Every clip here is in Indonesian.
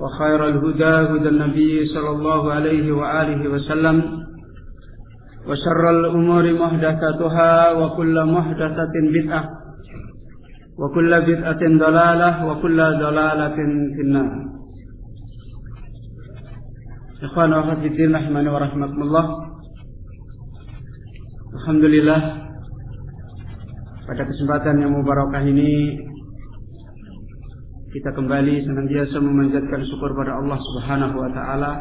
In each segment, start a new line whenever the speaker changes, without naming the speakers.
وخير الهدى هدى النبي صلى الله عليه وآله وسلم وشر الأمور محدثاتها وكل محدثة بدعة وكل بدعة ضلالة وكل ضلالة في النار إخوان وأخوات في الدين رحمني ورحمة الله Alhamdulillah pada kesempatan yang mubarakah ini kita kembali senantiasa memanjatkan syukur pada Allah Subhanahu wa taala.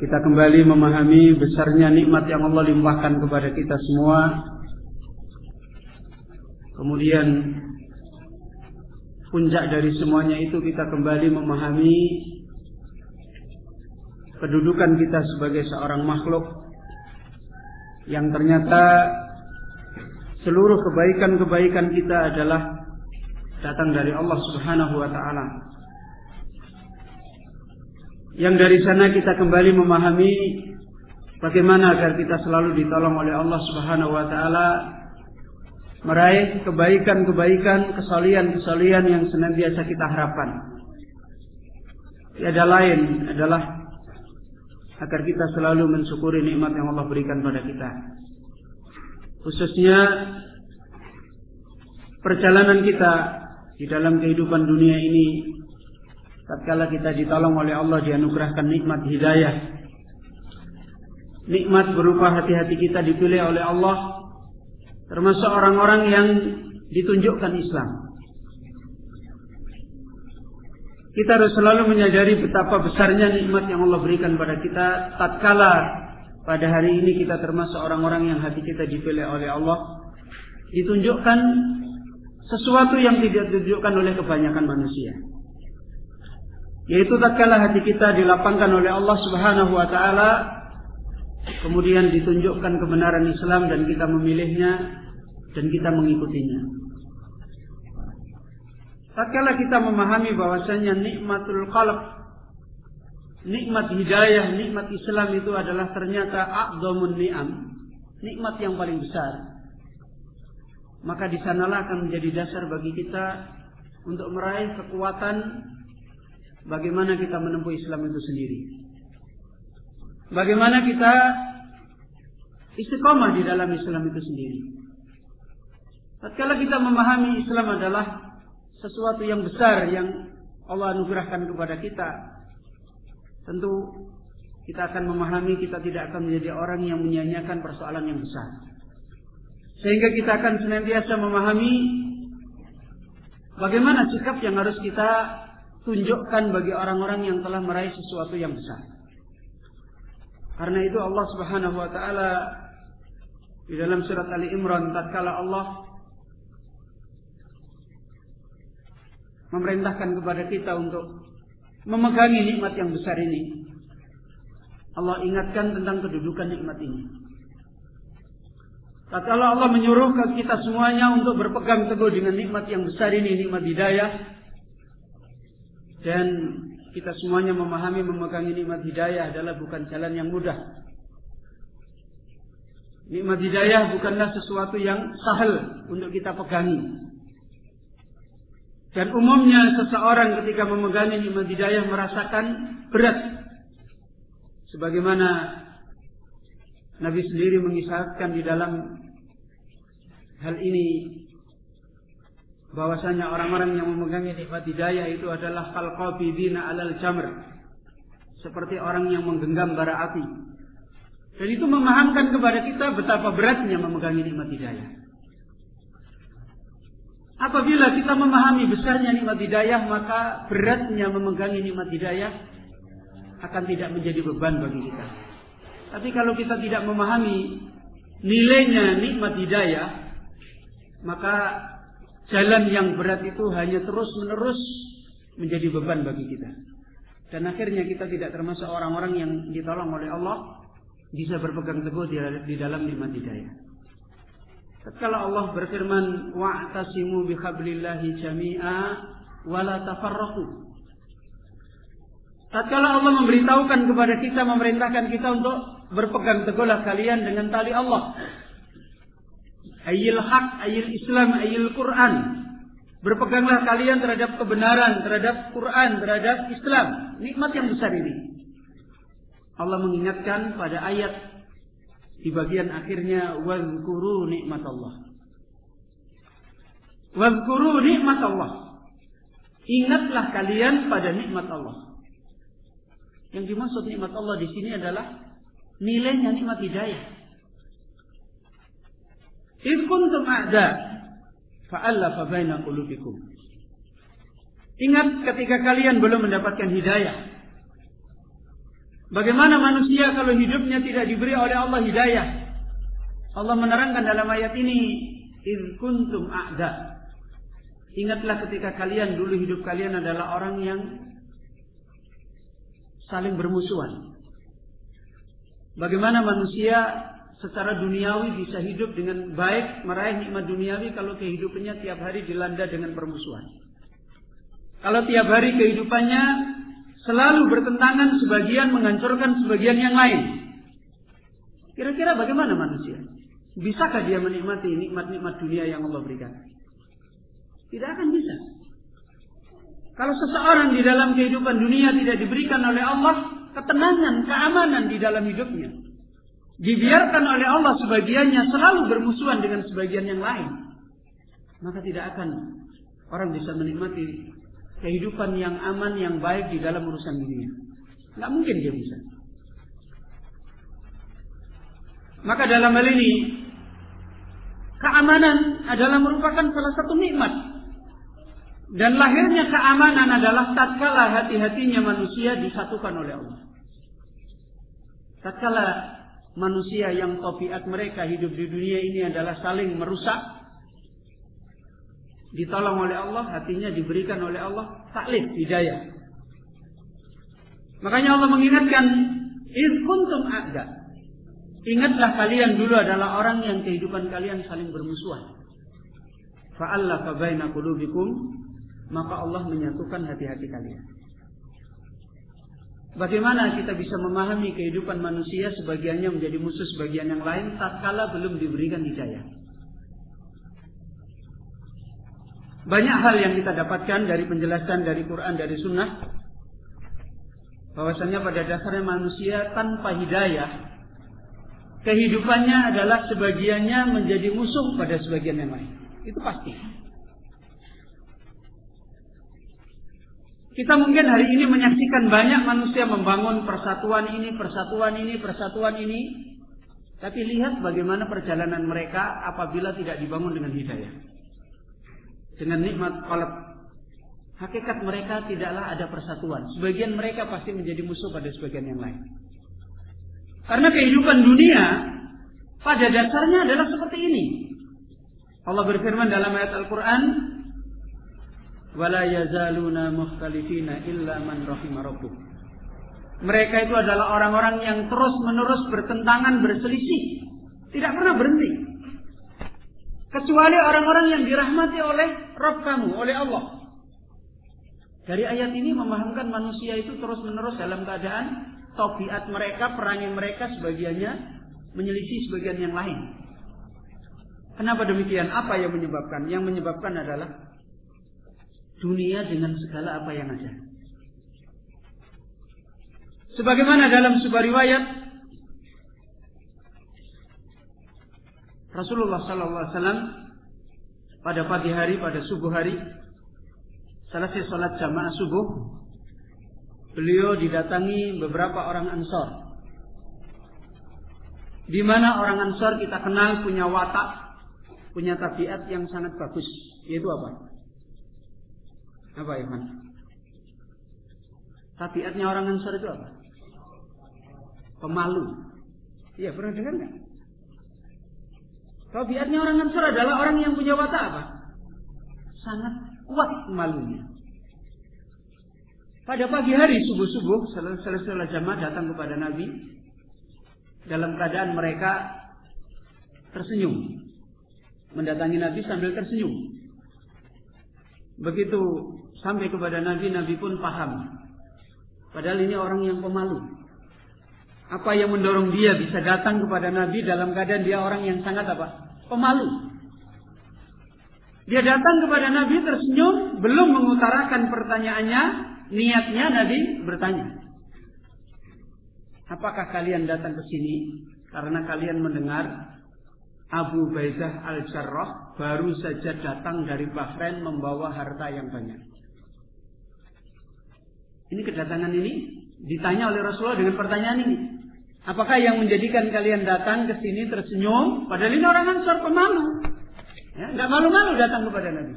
Kita kembali memahami besarnya nikmat yang Allah limpahkan kepada kita semua. Kemudian puncak dari semuanya itu kita kembali memahami kedudukan kita sebagai seorang makhluk yang ternyata seluruh kebaikan-kebaikan kita adalah datang dari Allah Subhanahu wa taala. Yang dari sana kita kembali memahami bagaimana agar kita selalu ditolong oleh Allah Subhanahu wa taala meraih kebaikan-kebaikan, kesalian-kesalian yang senantiasa kita harapkan. Tiada lain adalah agar kita selalu mensyukuri nikmat yang Allah berikan pada kita. Khususnya perjalanan kita di dalam kehidupan dunia ini tatkala kita ditolong oleh Allah dianugerahkan nikmat hidayah. Nikmat berupa hati-hati kita dipilih oleh Allah termasuk orang-orang yang ditunjukkan Islam. Kita harus selalu menyadari betapa besarnya nikmat yang Allah berikan pada kita tatkala pada hari ini kita termasuk orang-orang yang hati kita dipilih oleh Allah ditunjukkan sesuatu yang tidak ditunjukkan oleh kebanyakan manusia. Yaitu tatkala hati kita dilapangkan oleh Allah Subhanahu wa taala kemudian ditunjukkan kebenaran Islam dan kita memilihnya dan kita mengikutinya. Tatkala kita memahami bahwasanya nikmatul qalb, nikmat hidayah, nikmat Islam itu adalah ternyata aqdamun ni'am, nikmat yang paling besar. Maka di sanalah akan menjadi dasar bagi kita untuk meraih kekuatan bagaimana kita menempuh Islam itu sendiri. Bagaimana kita istiqomah di dalam Islam itu sendiri. Tatkala kita memahami Islam adalah sesuatu yang besar yang Allah anugerahkan kepada kita, tentu kita akan memahami kita tidak akan menjadi orang yang menyanyiakan persoalan yang besar. Sehingga kita akan senantiasa memahami bagaimana sikap yang harus kita tunjukkan bagi orang-orang yang telah meraih sesuatu yang besar. Karena itu Allah Subhanahu wa taala di dalam surat Ali Imran tatkala Allah memerintahkan kepada kita untuk memegangi nikmat yang besar ini. Allah ingatkan tentang kedudukan nikmat ini. Tatkala Allah menyuruh ke kita semuanya untuk berpegang teguh dengan nikmat yang besar ini, nikmat hidayah. Dan kita semuanya memahami memegang nikmat hidayah adalah bukan jalan yang mudah. Nikmat hidayah bukanlah sesuatu yang sahal untuk kita pegangi. Dan umumnya seseorang ketika memegangi nikmat hidayah merasakan berat. Sebagaimana Nabi sendiri mengisahkan di dalam hal ini bahwasanya orang-orang yang memegang nikmat hidayah itu adalah qalqabidina alal jamr. Seperti orang yang menggenggam bara api. Dan itu memahamkan kepada kita betapa beratnya memegang nikmat hidayah. Apabila kita memahami besarnya nikmat hidayah maka beratnya memegang nikmat hidayah akan tidak menjadi beban bagi kita. Tapi kalau kita tidak memahami nilainya nikmat hidayah maka jalan yang berat itu hanya terus-menerus menjadi beban bagi kita. Dan akhirnya kita tidak termasuk orang-orang yang ditolong oleh Allah bisa berpegang teguh di dalam nikmat hidayah. Tatkala Allah berfirman, "Wa'tasimu bihablillahi jami'a wa la tafarraqu." Tatkala Allah memberitahukan kepada kita, memerintahkan kita untuk berpegang teguhlah kalian dengan tali Allah ayil hak, ayil Islam, ayil Quran. Berpeganglah kalian terhadap kebenaran, terhadap Quran, terhadap Islam. Nikmat yang besar ini. Allah mengingatkan pada ayat di bagian akhirnya wazkuru nikmat Allah. Wazkuru nikmat Allah. Ingatlah kalian pada nikmat Allah. Yang dimaksud nikmat Allah di sini adalah nilainya nikmat hidayah. Idh kuntum a'da fa'allafa baina qulubikum. Ingat ketika kalian belum mendapatkan hidayah. Bagaimana manusia kalau hidupnya tidak diberi oleh Allah hidayah? Allah menerangkan dalam ayat ini, "Idh kuntum a'da." Ingatlah ketika kalian dulu hidup kalian adalah orang yang saling bermusuhan. Bagaimana manusia secara duniawi bisa hidup dengan baik, meraih nikmat duniawi kalau kehidupannya tiap hari dilanda dengan permusuhan. Kalau tiap hari kehidupannya selalu bertentangan sebagian menghancurkan sebagian yang lain. Kira-kira bagaimana manusia? Bisakah dia menikmati nikmat-nikmat dunia yang Allah berikan? Tidak akan bisa. Kalau seseorang di dalam kehidupan dunia tidak diberikan oleh Allah ketenangan, keamanan di dalam hidupnya, dibiarkan oleh Allah sebagiannya selalu bermusuhan dengan sebagian yang lain, maka tidak akan orang bisa menikmati kehidupan yang aman, yang baik di dalam urusan dunia. Tidak mungkin dia bisa. Maka dalam hal ini, keamanan adalah merupakan salah satu nikmat. Dan lahirnya keamanan adalah tatkala hati-hatinya manusia disatukan oleh Allah. Tatkala manusia yang tabiat mereka hidup di dunia ini adalah saling merusak. Ditolong oleh Allah hatinya diberikan oleh Allah taklif hidayah. Makanya Allah mengingatkan iz kuntum a'da. Ingatlah kalian dulu adalah orang yang kehidupan kalian saling bermusuhan. Fa'allafa baina qulubikum maka Allah menyatukan hati-hati kalian Bagaimana kita bisa memahami kehidupan manusia sebagiannya menjadi musuh sebagian yang lain tatkala belum diberikan hidayah? Banyak hal yang kita dapatkan dari penjelasan dari Quran dari Sunnah bahwasanya pada dasarnya manusia tanpa hidayah kehidupannya adalah sebagiannya menjadi musuh pada sebagian yang lain. Itu pasti. Kita mungkin hari ini menyaksikan banyak manusia membangun persatuan ini, persatuan ini, persatuan ini. Tapi lihat bagaimana perjalanan mereka apabila tidak dibangun dengan hidayah. Dengan nikmat qalb. Hakikat mereka tidaklah ada persatuan. Sebagian mereka pasti menjadi musuh pada sebagian yang lain. Karena kehidupan dunia pada dasarnya adalah seperti ini. Allah berfirman dalam ayat Al-Quran, wala yazaluna illa man. Mereka itu adalah orang-orang yang terus-menerus bertentangan, berselisih, tidak pernah berhenti. Kecuali orang-orang yang dirahmati oleh Rabb kamu, oleh Allah. Dari ayat ini memahamkan manusia itu terus-menerus dalam keadaan tobiat mereka, perangai mereka sebagiannya menyelisih sebagian yang lain. Kenapa demikian? Apa yang menyebabkan? Yang menyebabkan adalah dunia dengan segala apa yang ada. Sebagaimana dalam sebuah riwayat Rasulullah sallallahu alaihi wasallam pada pagi hari pada subuh hari selesai sholat jamaah subuh beliau didatangi beberapa orang Ansor di mana orang Ansor kita kenal punya watak punya tabiat yang sangat bagus yaitu apa apa Iman tabiatnya orang Ansor itu apa? Pemalu. Iya pernah dengar nggak? Tabiatnya orang Ansor adalah orang yang punya watak apa? Sangat kuat malunya pada pagi hari subuh-subuh selesai jamaah datang kepada Nabi. Dalam keadaan mereka tersenyum. Mendatangi Nabi sambil tersenyum. Begitu sampai kepada Nabi, Nabi pun paham. Padahal ini orang yang pemalu. Apa yang mendorong dia bisa datang kepada Nabi dalam keadaan dia orang yang sangat apa? Pemalu. Dia datang kepada Nabi tersenyum, belum mengutarakan pertanyaannya, Niatnya Nabi bertanya. Apakah kalian datang ke sini karena kalian mendengar Abu Baidah Al-Jarrah baru saja datang dari Bahrain membawa harta yang banyak. Ini kedatangan ini ditanya oleh Rasulullah dengan pertanyaan ini. Apakah yang menjadikan kalian datang ke sini tersenyum? Padahal ini orang Ansar pemalu. Ya, nggak malu-malu datang kepada Nabi.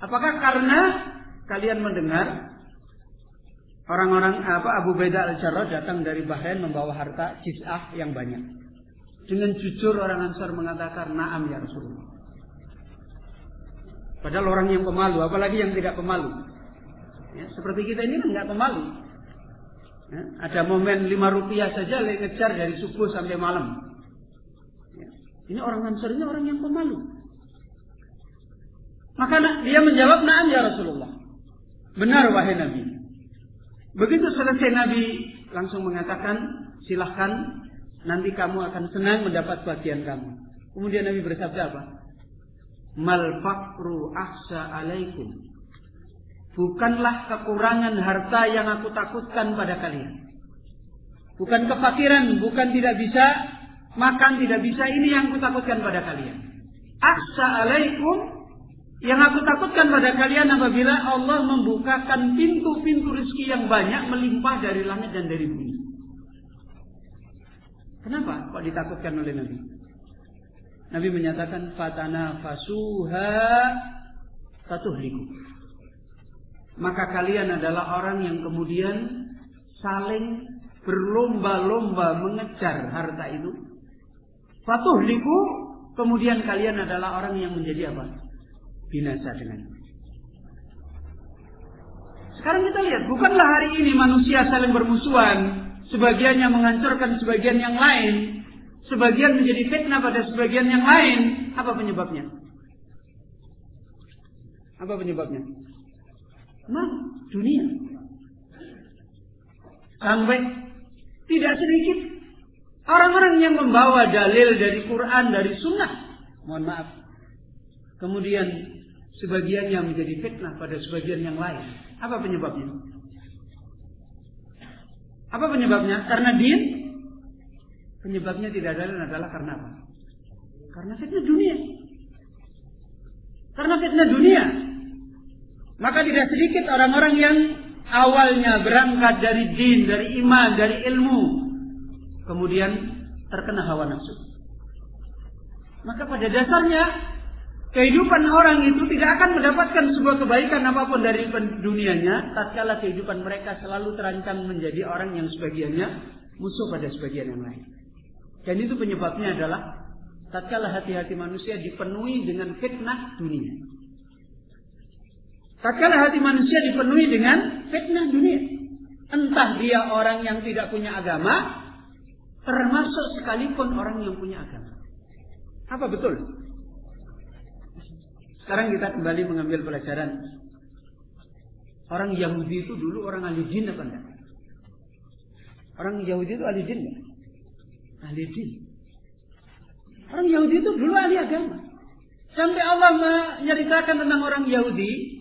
Apakah karena kalian mendengar orang-orang apa Abu Beda al-Jarrah datang dari Bahrain membawa harta jiz'ah yang banyak. Dengan jujur orang Ansar mengatakan na'am ya Rasulullah. Padahal orang yang pemalu, apalagi yang tidak pemalu. Ya, seperti kita ini kan nggak pemalu. Ya, ada momen lima rupiah saja ngejar dari subuh sampai malam. Ya, ini orang Ansar ini orang yang pemalu. Maka dia menjawab na'am ya Rasulullah. Benar wahai Nabi. Begitu selesai Nabi langsung mengatakan, silahkan nanti kamu akan senang mendapat bagian kamu. Kemudian Nabi bersabda apa? Mal fakru ahsa alaikum. Bukanlah kekurangan harta yang aku takutkan pada kalian. Bukan kefakiran, bukan tidak bisa makan, tidak bisa. Ini yang aku takutkan pada kalian. Aksa alaikum yang aku takutkan pada kalian apabila Allah membukakan pintu-pintu rezeki yang banyak melimpah dari langit dan dari bumi. Kenapa kok ditakutkan oleh Nabi? Nabi menyatakan fatana fasuha fatuhliku. Maka kalian adalah orang yang kemudian saling berlomba-lomba mengejar harta itu. Fatuhliku kemudian kalian adalah orang yang menjadi apa? binasa dengan Sekarang kita lihat, bukanlah hari ini manusia saling bermusuhan, sebagiannya menghancurkan sebagian yang lain, sebagian menjadi fitnah pada sebagian yang lain. Apa penyebabnya? Apa penyebabnya? Nah, dunia. Sampai tidak sedikit orang-orang yang membawa dalil dari Quran, dari Sunnah. Mohon maaf. Kemudian Sebagian yang menjadi fitnah pada sebagian yang lain. Apa penyebabnya? Apa penyebabnya? Karena din? Penyebabnya tidak ada adalah karena apa? Karena fitnah dunia. Karena fitnah dunia. Maka tidak sedikit orang-orang yang awalnya berangkat dari din, dari iman, dari ilmu. Kemudian terkena hawa nafsu. Maka pada dasarnya Kehidupan orang itu tidak akan mendapatkan sebuah kebaikan apa pun dari dunianya tatkala kehidupan mereka selalu terancam menjadi orang yang sebagiannya musuh pada sebagian yang lain. Dan itu penyebabnya adalah tatkala hati-hati manusia dipenuhi dengan fitnah dunia. Tatkala hati manusia dipenuhi dengan fitnah dunia. Entah dia orang yang tidak punya agama, termasuk sekalipun orang yang punya agama. Apa betul? Sekarang kita kembali mengambil pelajaran. Orang Yahudi itu dulu orang ahli jin apa enggak? Orang Yahudi itu ahli jin enggak? Ahli jin. Orang Yahudi itu dulu ahli agama. Sampai Allah menceritakan tentang orang Yahudi,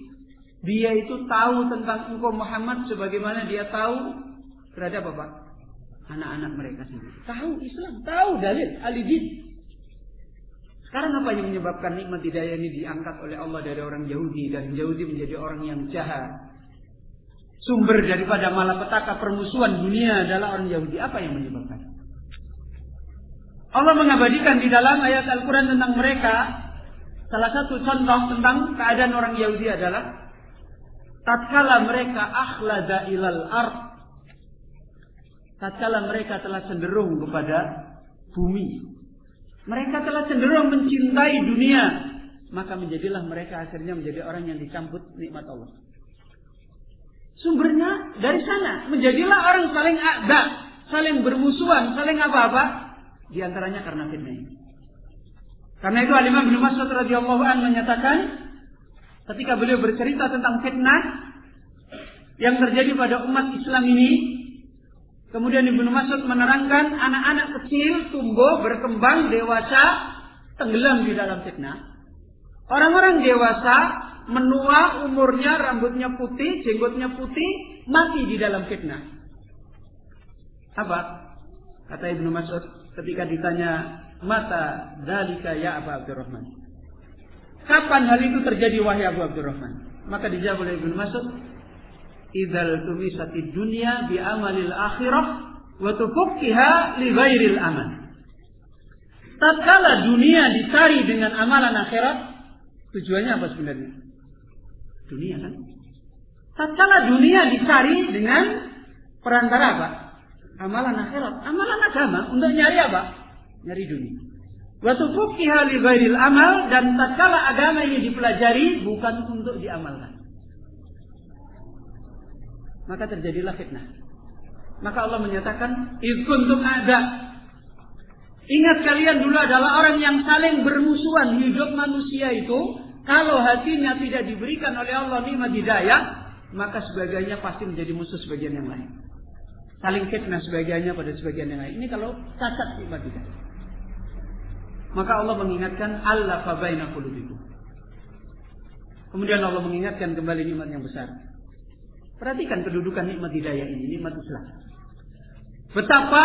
dia itu tahu tentang engkau Muhammad sebagaimana dia tahu terhadap apa? Anak-anak mereka sendiri. Tahu Islam, tahu dalil, ahli jin. Sekarang apa yang menyebabkan nikmat hidayah ini diangkat oleh Allah dari orang Yahudi dan Yahudi menjadi orang yang jahat? Sumber daripada malapetaka permusuhan dunia adalah orang Yahudi. Apa yang menyebabkan? Allah mengabadikan di dalam ayat Al-Quran tentang mereka. Salah satu contoh tentang keadaan orang Yahudi adalah tatkala mereka akhlada ilal ard tatkala mereka telah cenderung kepada bumi mereka telah cenderung mencintai dunia. Maka menjadilah mereka akhirnya menjadi orang yang dicambut nikmat Allah. Sumbernya dari sana. Menjadilah orang saling ada, saling bermusuhan, saling apa-apa. Di antaranya karena fitnah Karena itu Alimah bin Mas'ud radhiyallahu an menyatakan ketika beliau bercerita tentang fitnah yang terjadi pada umat Islam ini, Kemudian Ibnu Mas'ud menerangkan anak-anak kecil tumbuh, berkembang, dewasa, tenggelam di dalam fitnah. Orang-orang dewasa menua umurnya, rambutnya putih, jenggotnya putih, mati di dalam fitnah. Apa? Kata Ibnu Mas'ud ketika ditanya mata dalika ya Abu Abdurrahman. Kapan hal itu terjadi wahai Abu Abdurrahman? Maka dijawab oleh Ibnu Mas'ud, idzal tumisati dunya bi amalil akhirah wa tufukkiha li ghairil amal. Tatkala dunia dicari dengan amalan akhirat, tujuannya apa sebenarnya? Dunia kan? Tatkala dunia dicari dengan perantara apa? Amalan akhirat, amalan agama untuk nyari apa? Nyari dunia. Wa tufukkiha li ghairil amal dan tatkala agama ini dipelajari bukan untuk diamalkan maka terjadilah fitnah. Maka Allah menyatakan, "Idkuntum ada." Ingat kalian dulu adalah orang yang saling bermusuhan hidup manusia itu. Kalau hatinya tidak diberikan oleh Allah nikmat hidayah, maka sebagiannya pasti menjadi musuh sebagian yang lain. Saling fitnah sebagiannya pada sebagian yang lain. Ini kalau cacat nikmat hidayah. Maka Allah mengingatkan Allah fabaina qulubikum. Kemudian Allah mengingatkan kembali nikmat yang besar. Perhatikan kedudukan nikmat hidayah ini, nikmat Islam. Betapa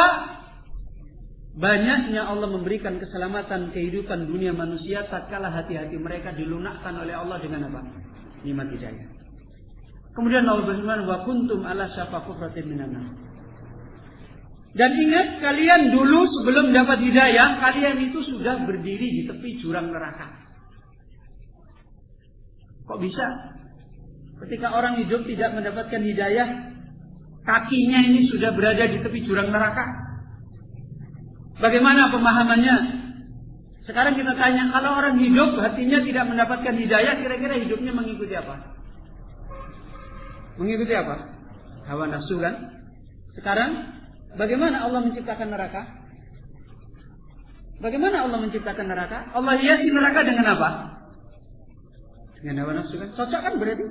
banyaknya Allah memberikan keselamatan kehidupan dunia manusia tatkala hati-hati mereka dilunakkan oleh Allah dengan apa? Nikmat hidayah. Kemudian Allah berfirman, "Wa kuntum ala syafa minan Dan ingat kalian dulu sebelum dapat hidayah, kalian itu sudah berdiri di tepi jurang neraka. Kok bisa? Ketika orang hidup tidak mendapatkan hidayah, kakinya ini sudah berada di tepi jurang neraka. Bagaimana pemahamannya? Sekarang kita tanya, kalau orang hidup hatinya tidak mendapatkan hidayah, kira-kira hidupnya mengikuti apa? Mengikuti apa? Hawa nafsu kan? Sekarang, bagaimana Allah menciptakan neraka? Bagaimana Allah menciptakan neraka? Allah hiasi neraka dengan apa? Dengan hawa nafsu kan? Cocok kan berarti?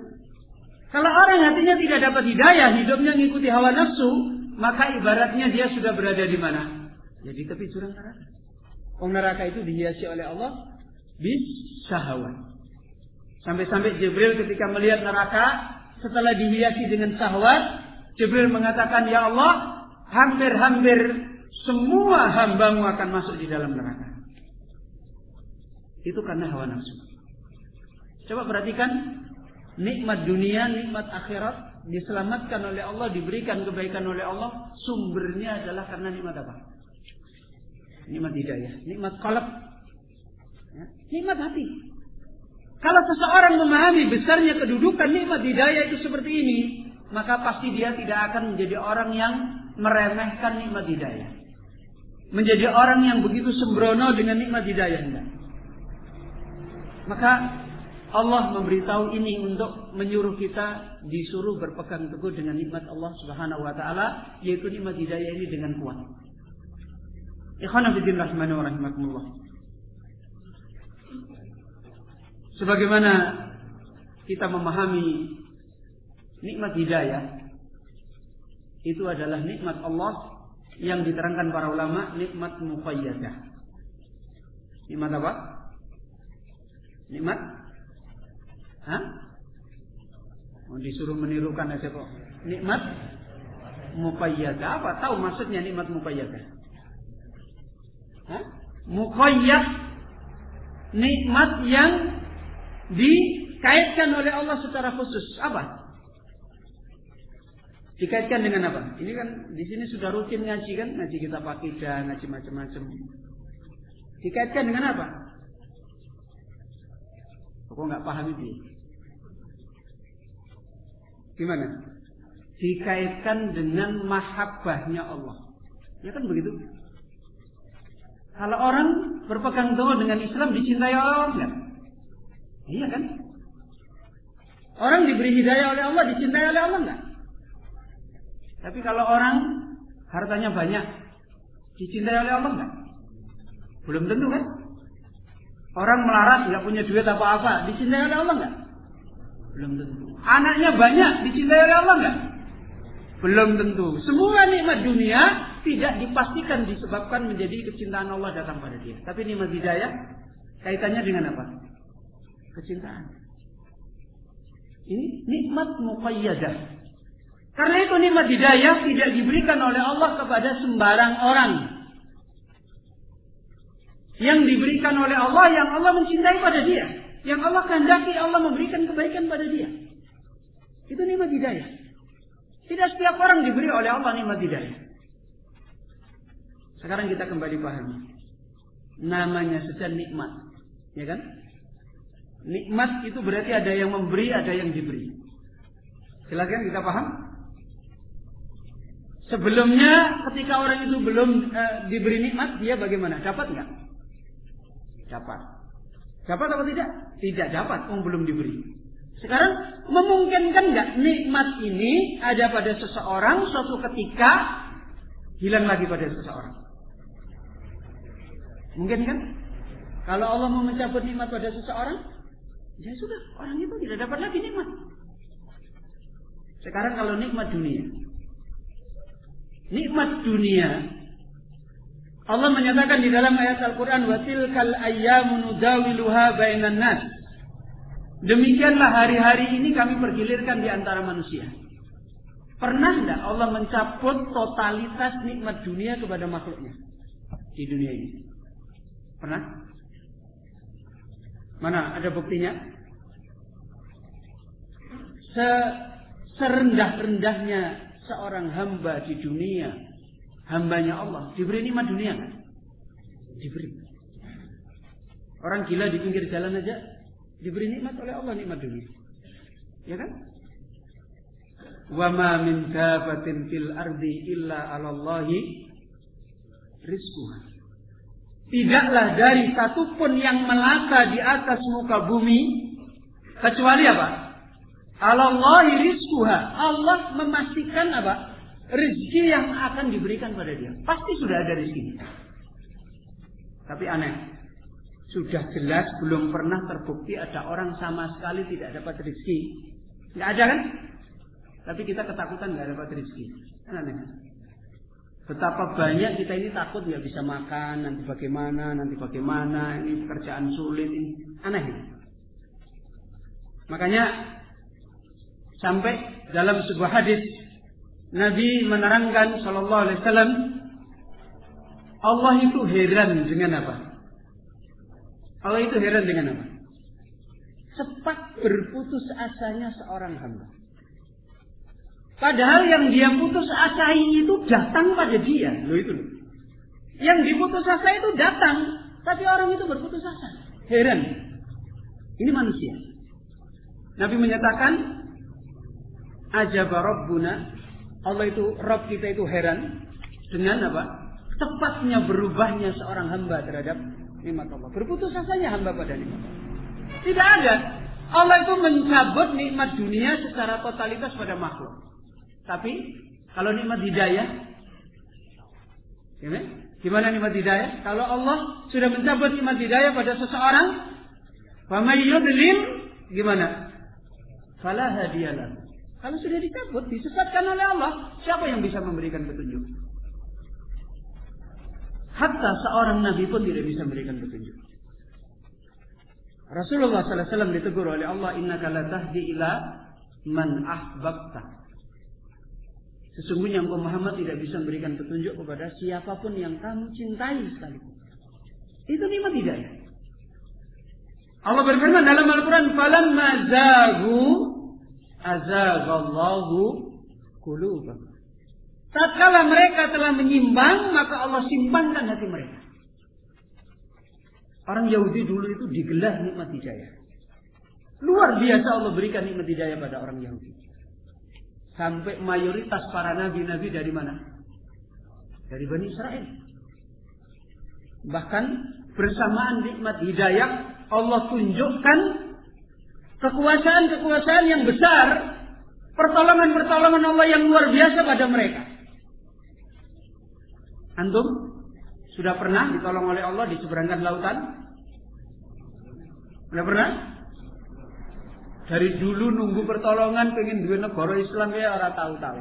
Kalau orang hatinya tidak dapat hidayah, hidupnya mengikuti hawa nafsu, maka ibaratnya dia sudah berada di mana? Jadi ya, tepi jurang neraka. Oh neraka itu dihiasi oleh Allah bis syahwat. Sampai-sampai Jibril ketika melihat neraka setelah dihiasi dengan syahwat, Jibril mengatakan, "Ya Allah, hampir-hampir semua hambamu akan masuk di dalam neraka." Itu karena hawa nafsu. Coba perhatikan nikmat dunia, nikmat akhirat diselamatkan oleh Allah, diberikan kebaikan oleh Allah, sumbernya adalah karena nikmat apa? Nikmat hidayah, nikmat qalb. Ya, nikmat hati. Kalau seseorang memahami besarnya kedudukan nikmat hidayah itu seperti ini, maka pasti dia tidak akan menjadi orang yang meremehkan nikmat hidayah. Menjadi orang yang begitu sembrono dengan nikmat hidayah. Maka Allah memberitahu ini untuk menyuruh kita disuruh berpegang teguh dengan nikmat Allah Subhanahu wa taala yaitu nikmat hidayah ini dengan kuat. Ikhwana fillah rahimani wa rahimakumullah. sebagaimana kita memahami nikmat hidayah itu adalah nikmat Allah yang diterangkan para ulama nikmat muqayyadah. Nikmat apa? Nikmat? Hah? Mau disuruh menirukan aja kok. Nikmat muqayyadah. Apa tahu maksudnya nikmat muqayyadah? Hah? Muqayyad nikmat yang dikaitkan oleh Allah secara khusus. Apa? Dikaitkan dengan apa? Ini kan di sini sudah rutin ngaji kan, ngaji kita pakai dan ngaji macam-macam. Dikaitkan dengan apa? Kok nggak paham itu? Gimana? Dikaitkan dengan mahabbahnya Allah. Ya kan begitu? Kalau orang berpegang teguh dengan Islam dicintai Allah enggak? Iya kan? Orang diberi hidayah oleh Allah dicintai oleh Allah enggak? Tapi kalau orang hartanya banyak, dicintai oleh Allah enggak? Belum tentu kan? Orang melarat nggak punya duit apa-apa, dicintai oleh Allah enggak? Belum tentu. Anaknya banyak, dicintai oleh Allah enggak? Belum tentu. Semua nikmat dunia tidak dipastikan disebabkan menjadi kecintaan Allah datang pada dia. Tapi nikmat hidayah kaitannya dengan apa? Kecintaan. Ini nikmat muqayyadah. Karena itu nikmat hidayah tidak diberikan oleh Allah kepada sembarang orang. Yang diberikan oleh Allah yang Allah mencintai pada dia. Yang Allah kehendaki Allah memberikan kebaikan pada dia. Itu nikmat hidayah. Tidak setiap orang diberi oleh Allah nikmat hidayah. Sekarang kita kembali pahami. Namanya saja nikmat. Ya kan? Nikmat itu berarti ada yang memberi, ada yang diberi. Silakan kita paham? Sebelumnya ketika orang itu belum e, diberi nikmat, dia bagaimana? Dapat nggak? Dapat. Dapat atau tidak? Tidak dapat, oh belum diberi. Sekarang memungkinkan nggak nikmat ini ada pada seseorang suatu ketika hilang lagi pada seseorang? Mungkin kan? Kalau Allah mau mencabut nikmat pada seseorang, ya sudah, orang itu tidak dapat lagi nikmat. Sekarang kalau nikmat dunia, nikmat dunia. Allah menyatakan di dalam ayat Al-Quran, وَتِلْكَ الْأَيَّامُ نُدَاوِلُهَا بَيْنَ النَّاسِ Demikianlah hari-hari ini kami pergilirkan di antara manusia. Pernah tidak Allah mencabut totalitas nikmat dunia kepada makhluknya di dunia ini? Pernah? Mana ada buktinya? Se serendah-rendahnya seorang hamba di dunia, hambanya Allah, diberi nikmat dunia kan? Diberi. Orang gila di pinggir jalan aja diberi nikmat oleh Allah nikmat dunia. Ya kan? Wa ma min dabatin fil ardi illa 'ala Allahi rizquha. Tidaklah dari satupun yang melata di atas muka bumi kecuali apa? Alallahi rizkuha. Allah memastikan apa? Rezeki yang akan diberikan pada dia. Pasti sudah ada rezeki. Tapi aneh. Sudah jelas belum pernah terbukti ada orang sama sekali tidak dapat rezeki. Nggak ada kan? Tapi kita ketakutan nggak dapat rezeki. Kan aneh. Betapa banyak kita ini takut nggak bisa makan, nanti bagaimana, nanti bagaimana, ini pekerjaan sulit, ini aneh. Makanya Sampai dalam sebuah hadis Nabi menerangkan sallallahu alaihi wasallam Allah itu heran dengan apa? Allah itu heran dengan apa? Cepat berputus asanya seorang hamba. Padahal yang dia putus asa itu datang pada dia. Loh itu loh. Yang diputus asa itu datang. Tapi orang itu berputus asa. Heran. Ini manusia. Nabi menyatakan ajaba rabbuna Allah itu Rabb kita itu heran dengan apa? Tepatnya berubahnya seorang hamba terhadap nikmat Allah. Berputus asanya hamba pada nikmat. Tidak ada. Allah itu mencabut nikmat dunia secara totalitas pada makhluk. Tapi kalau nikmat hidayah, gimana? Gimana nikmat hidayah? Kalau Allah sudah mencabut nikmat hidayah pada seseorang, Faman yudlil gimana? Fala hadiyalah. Kalau sudah dicabut, disesatkan oleh Allah, siapa yang bisa memberikan petunjuk? Hatta seorang nabi pun tidak bisa memberikan petunjuk. Rasulullah SAW ditegur oleh Allah, Inna la tahdi ila man ahbabta. Sesungguhnya engkau Muhammad tidak bisa memberikan petunjuk kepada siapa pun yang kamu cintai sekalipun. Itu nikmat hidayah. Allah berfirman dalam Al-Quran, "Falamma zagu azagallahu qulubahum." Tatkala mereka telah menyimbang, maka Allah simpangkan hati mereka. Orang Yahudi dulu itu digelar nikmat hidayah. Luar biasa Allah berikan nikmat hidayah pada orang Yahudi. Sampai mayoritas para nabi-nabi dari mana? Dari Bani Israel. Bahkan bersamaan nikmat hidayah Allah tunjukkan kekuasaan-kekuasaan yang besar, pertolongan-pertolongan Allah yang luar biasa pada mereka. Antum sudah pernah ditolong oleh Allah di seberangkan lautan? Sudah pernah? Dari dulu nunggu pertolongan pengen dua negara Islam ya orang tahu-tahu.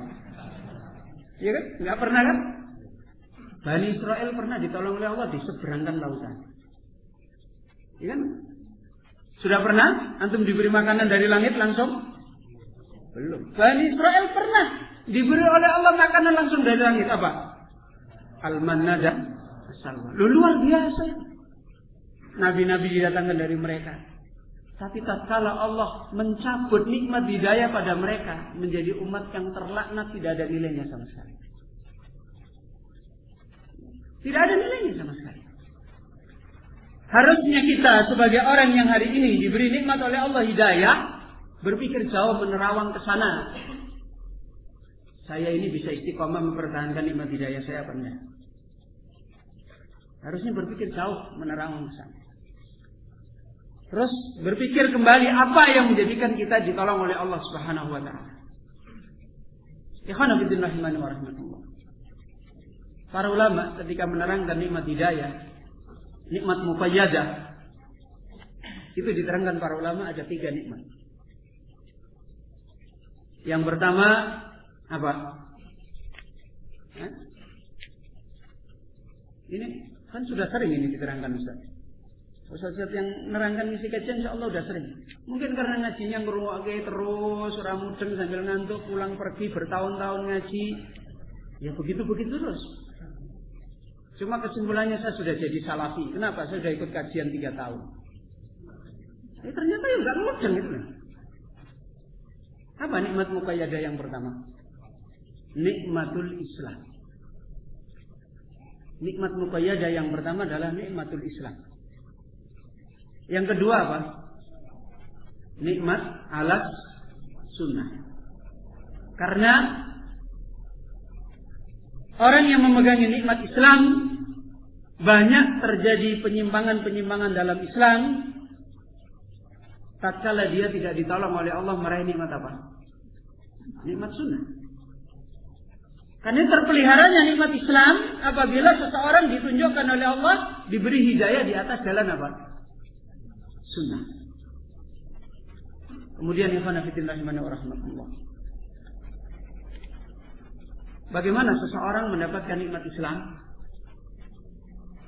Iya kan? Enggak pernah kan? Bani Israel pernah ditolong oleh Allah di seberangkan lautan. Iya kan? Sudah pernah antum diberi makanan dari langit langsung? Belum. Bani Israel pernah diberi oleh Allah makanan langsung dari langit apa? Al-manna dan Lu luar biasa. Nabi-nabi didatangkan dari mereka. Tapi tatkala Allah mencabut nikmat hidayah pada mereka menjadi umat yang terlaknat tidak ada nilainya sama sekali. Tidak ada nilainya sama sekali. Harusnya kita sebagai orang yang hari ini diberi nikmat oleh Allah hidayah berpikir jauh menerawang ke sana. Saya ini bisa istiqomah mempertahankan nikmat hidayah saya apa enggak? Harusnya berpikir jauh menerang sana. Terus berpikir kembali apa yang menjadikan kita ditolong oleh Allah Subhanahu wa taala. Ikhwan rahimani wa rahmatullah. Para ulama ketika menerangkan nikmat hidayah, nikmat muqayyadah, itu diterangkan para ulama ada tiga nikmat. Yang pertama apa? Hah? Ini Kan sudah sering ini diterangkan Ustaz. Ustaz-Ustaz yang nerangkan misi kajian insya Allah sudah sering. Mungkin karena ngajinya ngeruake terus, orang mudeng sambil ngantuk, pulang pergi bertahun-tahun ngaji. Ya begitu-begitu terus. Cuma kesimpulannya saya sudah jadi salafi. Kenapa? Saya sudah ikut kajian tiga tahun. Eh, ternyata ya nggak mudeng itu. Apa nikmat mukayyada yang pertama? Nikmatul Islam. Nikmat muqayyadah yang pertama adalah nikmatul Islam. Yang kedua apa? Nikmat alat sunnah. Karena orang yang memegangi nikmat Islam banyak terjadi penyimpangan-penyimpangan dalam Islam tatkala dia tidak ditolong oleh Allah meraih nikmat apa? Nikmat sunnah. Karena terpeliharanya nikmat Islam apabila seseorang ditunjukkan oleh Allah diberi hidayah di atas jalan apa? Sunnah. Kemudian yang fitillah rahmatullah. Bagaimana seseorang mendapatkan nikmat Islam?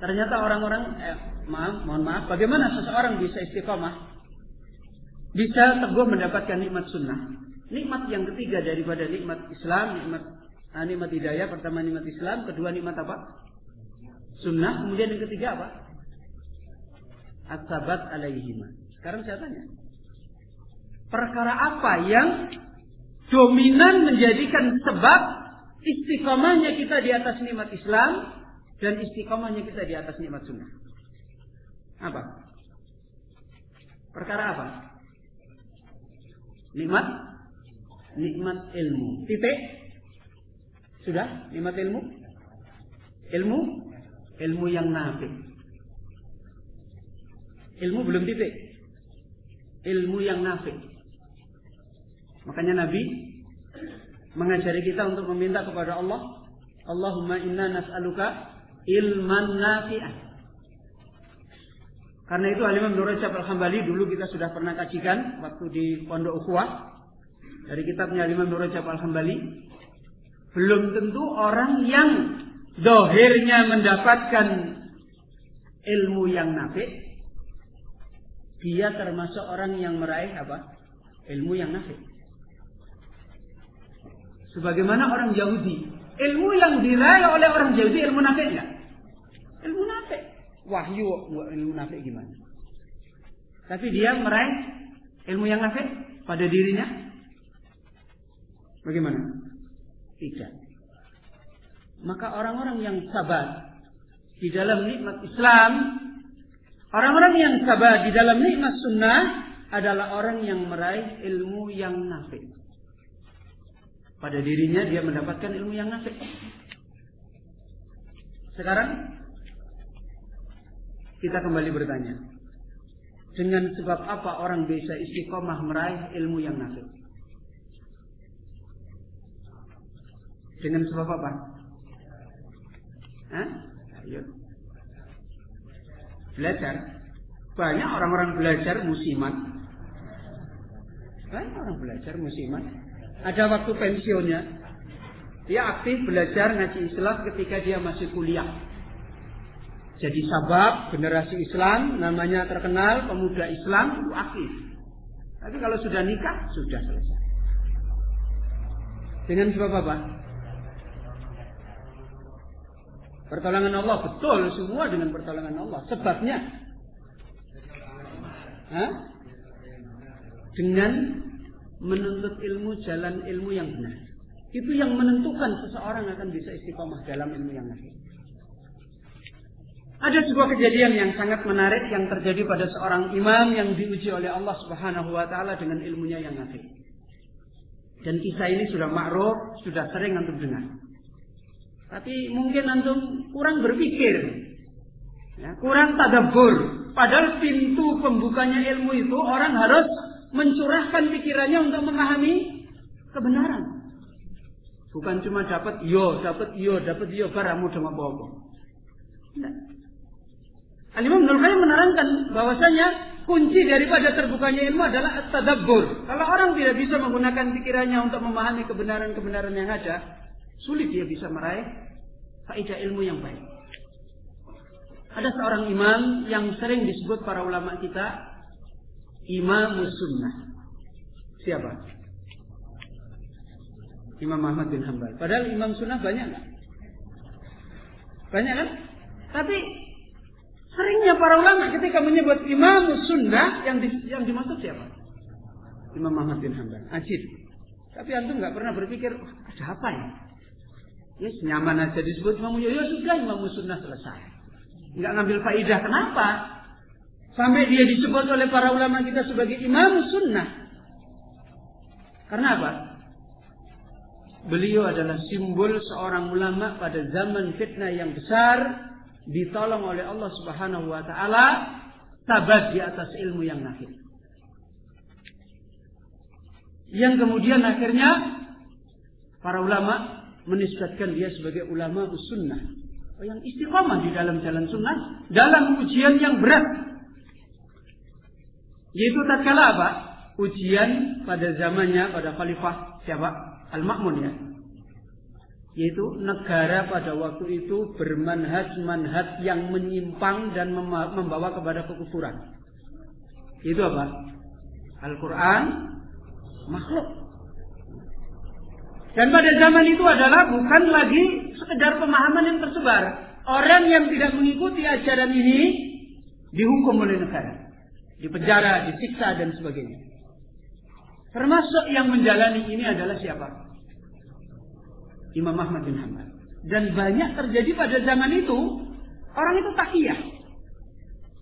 Ternyata orang-orang, eh, maaf, mohon maaf, bagaimana seseorang bisa istiqomah? Bisa teguh mendapatkan nikmat sunnah. Nikmat yang ketiga daripada nikmat Islam, nikmat Nah, nikmat hidayah pertama nikmat Islam, kedua nikmat apa? Sunnah, kemudian yang ketiga apa? At-tabat alaihima. Sekarang saya tanya. Perkara apa yang dominan menjadikan sebab istiqomahnya kita di atas nikmat Islam dan istiqomahnya kita di atas nikmat sunnah? Apa? Perkara apa? Nikmat nikmat ilmu. Titik sudah nikmat ilmu? Ilmu? Ilmu yang nafi. Ilmu belum titik. Ilmu yang nafi. Makanya Nabi mengajari kita untuk meminta kepada Allah, Allahumma inna nas'aluka ilman nafi'ah. Karena itu Alimam Nur Rajab Al-Hambali dulu kita sudah pernah kajikan waktu di Pondok Ukhuwah dari kitabnya Alimam Nur Rajab Al-Hambali. Belum tentu orang yang dohirnya mendapatkan ilmu yang nafi, dia termasuk orang yang meraih apa? Ilmu yang nafi. Sebagaimana orang Yahudi, ilmu yang diraih oleh orang Yahudi ilmu nafi enggak? Ilmu nafi. Wahyu ilmu nafi gimana? Tapi dia meraih ilmu yang nafi pada dirinya. Bagaimana? Tidak. Maka orang-orang yang sabar di dalam nikmat Islam, orang-orang yang sabar di dalam nikmat sunnah adalah orang yang meraih ilmu yang nafi. Pada dirinya dia mendapatkan ilmu yang nafi. Sekarang kita kembali bertanya. Dengan sebab apa orang bisa istiqomah meraih ilmu yang nafi? Dengan sebab apa? Hah? Ayo. Belajar. Banyak orang-orang belajar musiman. Banyak orang belajar musiman. Ada waktu pensiunnya. Dia aktif belajar ngaji Islam ketika dia masih kuliah. Jadi sabab generasi Islam namanya terkenal pemuda Islam itu aktif. Tapi kalau sudah nikah sudah selesai. Dengan sebab apa? Pertolongan Allah betul semua dengan pertolongan Allah. Sebabnya Hah? dengan menuntut ilmu jalan ilmu yang benar. Itu yang menentukan seseorang akan bisa istiqomah dalam ilmu yang benar. Ada sebuah kejadian yang sangat menarik yang terjadi pada seorang imam yang diuji oleh Allah Subhanahu wa taala dengan ilmunya yang nafi. Dan kisah ini sudah makruf, sudah sering antum dengar. Tapi mungkin antum kurang berpikir. Ya, kurang tadabbur. Padahal pintu pembukanya ilmu itu orang harus mencurahkan pikirannya untuk memahami kebenaran. Bukan cuma dapat yo, dapat yo, dapat yo, baramu dengan. Nah, Al-Imam Qayyim menerangkan bahwasanya kunci daripada terbukanya ilmu adalah tadabbur. Kalau orang tidak bisa menggunakan pikirannya untuk memahami kebenaran-kebenaran yang ada, sulit dia bisa meraih faedah ilmu yang baik. Ada seorang imam yang sering disebut para ulama kita Imam Sunnah. Siapa? Imam Ahmad bin Hanbal. Padahal Imam Sunnah banyak nggak? Banyak kan? Tapi Seringnya para ulama ketika menyebut Imam Sunnah yang di, yang dimaksud siapa? Imam Ahmad bin Hanbal. Ajib. Tapi antum nggak pernah berpikir ada apa ya? Yes, nyaman aja disebut Imam Ya, ya sudah Imam Sunnah selesai. Nggak ngambil faidah. Kenapa? Sampai dia disebut oleh para ulama kita sebagai Imam Sunnah. Karena apa? Beliau adalah simbol seorang ulama pada zaman fitnah yang besar ditolong oleh Allah Subhanahu wa taala sabat di atas ilmu yang nafi. Yang kemudian akhirnya para ulama menisbatkan dia sebagai ulama sunnah yang istiqomah di dalam jalan sunnah dalam ujian yang berat yaitu tatkala apa ujian pada zamannya pada khalifah siapa Al-Ma'mun ya yaitu negara pada waktu itu bermanhaj-manhaj yang menyimpang dan membawa kepada kekufuran. Itu apa? Al-Quran makhluk. Dan pada zaman itu adalah bukan lagi sekedar pemahaman yang tersebar. Orang yang tidak mengikuti ajaran ini dihukum oleh negara. Dipenjara, disiksa dan sebagainya. Termasuk yang menjalani ini adalah siapa? Imam Ahmad bin Hanbal. Dan banyak terjadi pada zaman itu orang itu takiyah.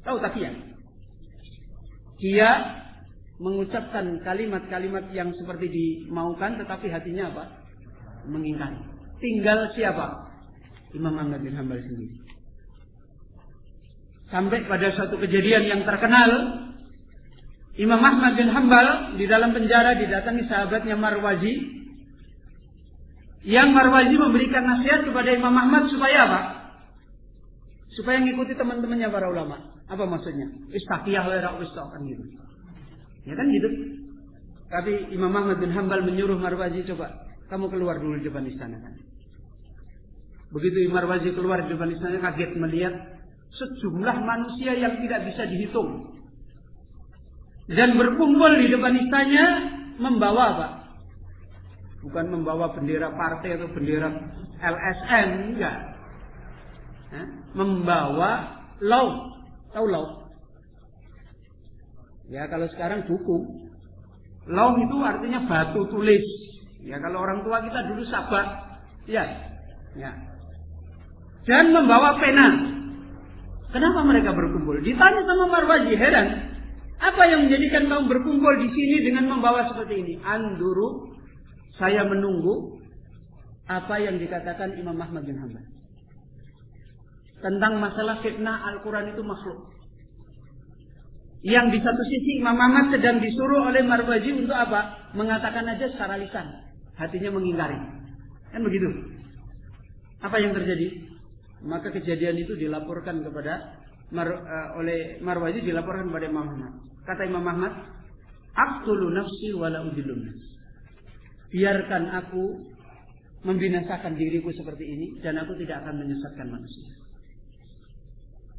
Tahu takiyah? Dia mengucapkan kalimat-kalimat yang seperti dimaukan tetapi hatinya apa? Mengingkari. Tinggal siapa? Imam Ahmad bin Hanbal sendiri. Sampai pada suatu kejadian yang terkenal Imam Ahmad bin Hanbal di dalam penjara didatangi sahabatnya Marwazi yang Marwazi memberikan nasihat kepada Imam Ahmad supaya apa? Supaya mengikuti teman-temannya para ulama. Apa maksudnya? Istakiyah wa kan gitu. Ya kan gitu. Tapi Imam Ahmad bin Hambal menyuruh Marwazi coba kamu keluar dulu di depan istana kan. Begitu Imam Marwazi keluar di depan istana kaget melihat sejumlah manusia yang tidak bisa dihitung. Dan berkumpul di depan istana membawa apa? Bukan membawa bendera partai atau bendera LSM, enggak. Membawa laut Tahu laut? Ya kalau sekarang buku. Laut itu artinya batu tulis. Ya kalau orang tua kita dulu sabar. Ya. Ya. Dan membawa pena. Kenapa mereka berkumpul? Ditanya sama Marwaji, heran. Apa yang menjadikan kamu berkumpul di sini dengan membawa seperti ini? Anduru, saya menunggu apa yang dikatakan Imam Ahmad bin Hanbal tentang masalah fitnah Al-Quran itu makhluk. Yang di satu sisi Imam Ahmad sedang disuruh oleh Marwaji untuk apa? Mengatakan aja secara lisan. Hatinya mengingkari. Kan begitu. Apa yang terjadi? Maka kejadian itu dilaporkan kepada Mar, uh, oleh Marwaji dilaporkan kepada Imam Ahmad. Kata Imam Ahmad, Aktulu nafsi wala Biarkan aku membinasakan diriku seperti ini dan aku tidak akan menyesatkan manusia.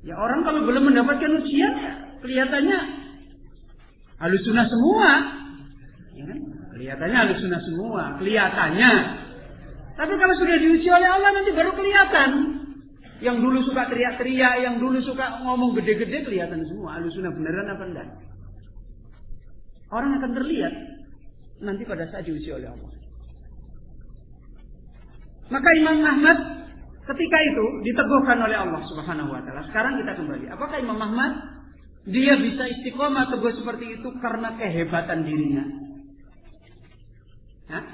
Ya orang kalau belum mendapatkan ujian ya kelihatannya halus sunnah semua. Ya kan? Kelihatannya halus sunnah semua, kelihatannya. Tapi kalau sudah diuji oleh Allah nanti baru kelihatan. Yang dulu suka teriak-teriak, yang dulu suka ngomong gede-gede kelihatan semua. Halus sunnah beneran apa enggak? Orang akan terlihat nanti pada saat diuji oleh Allah. Maka Imam Ahmad Ketika itu diteguhkan oleh Allah Subhanahu wa taala. Sekarang kita kembali. Apakah Imam Ahmad dia bisa istiqomah teguh seperti itu karena kehebatan dirinya? Hah?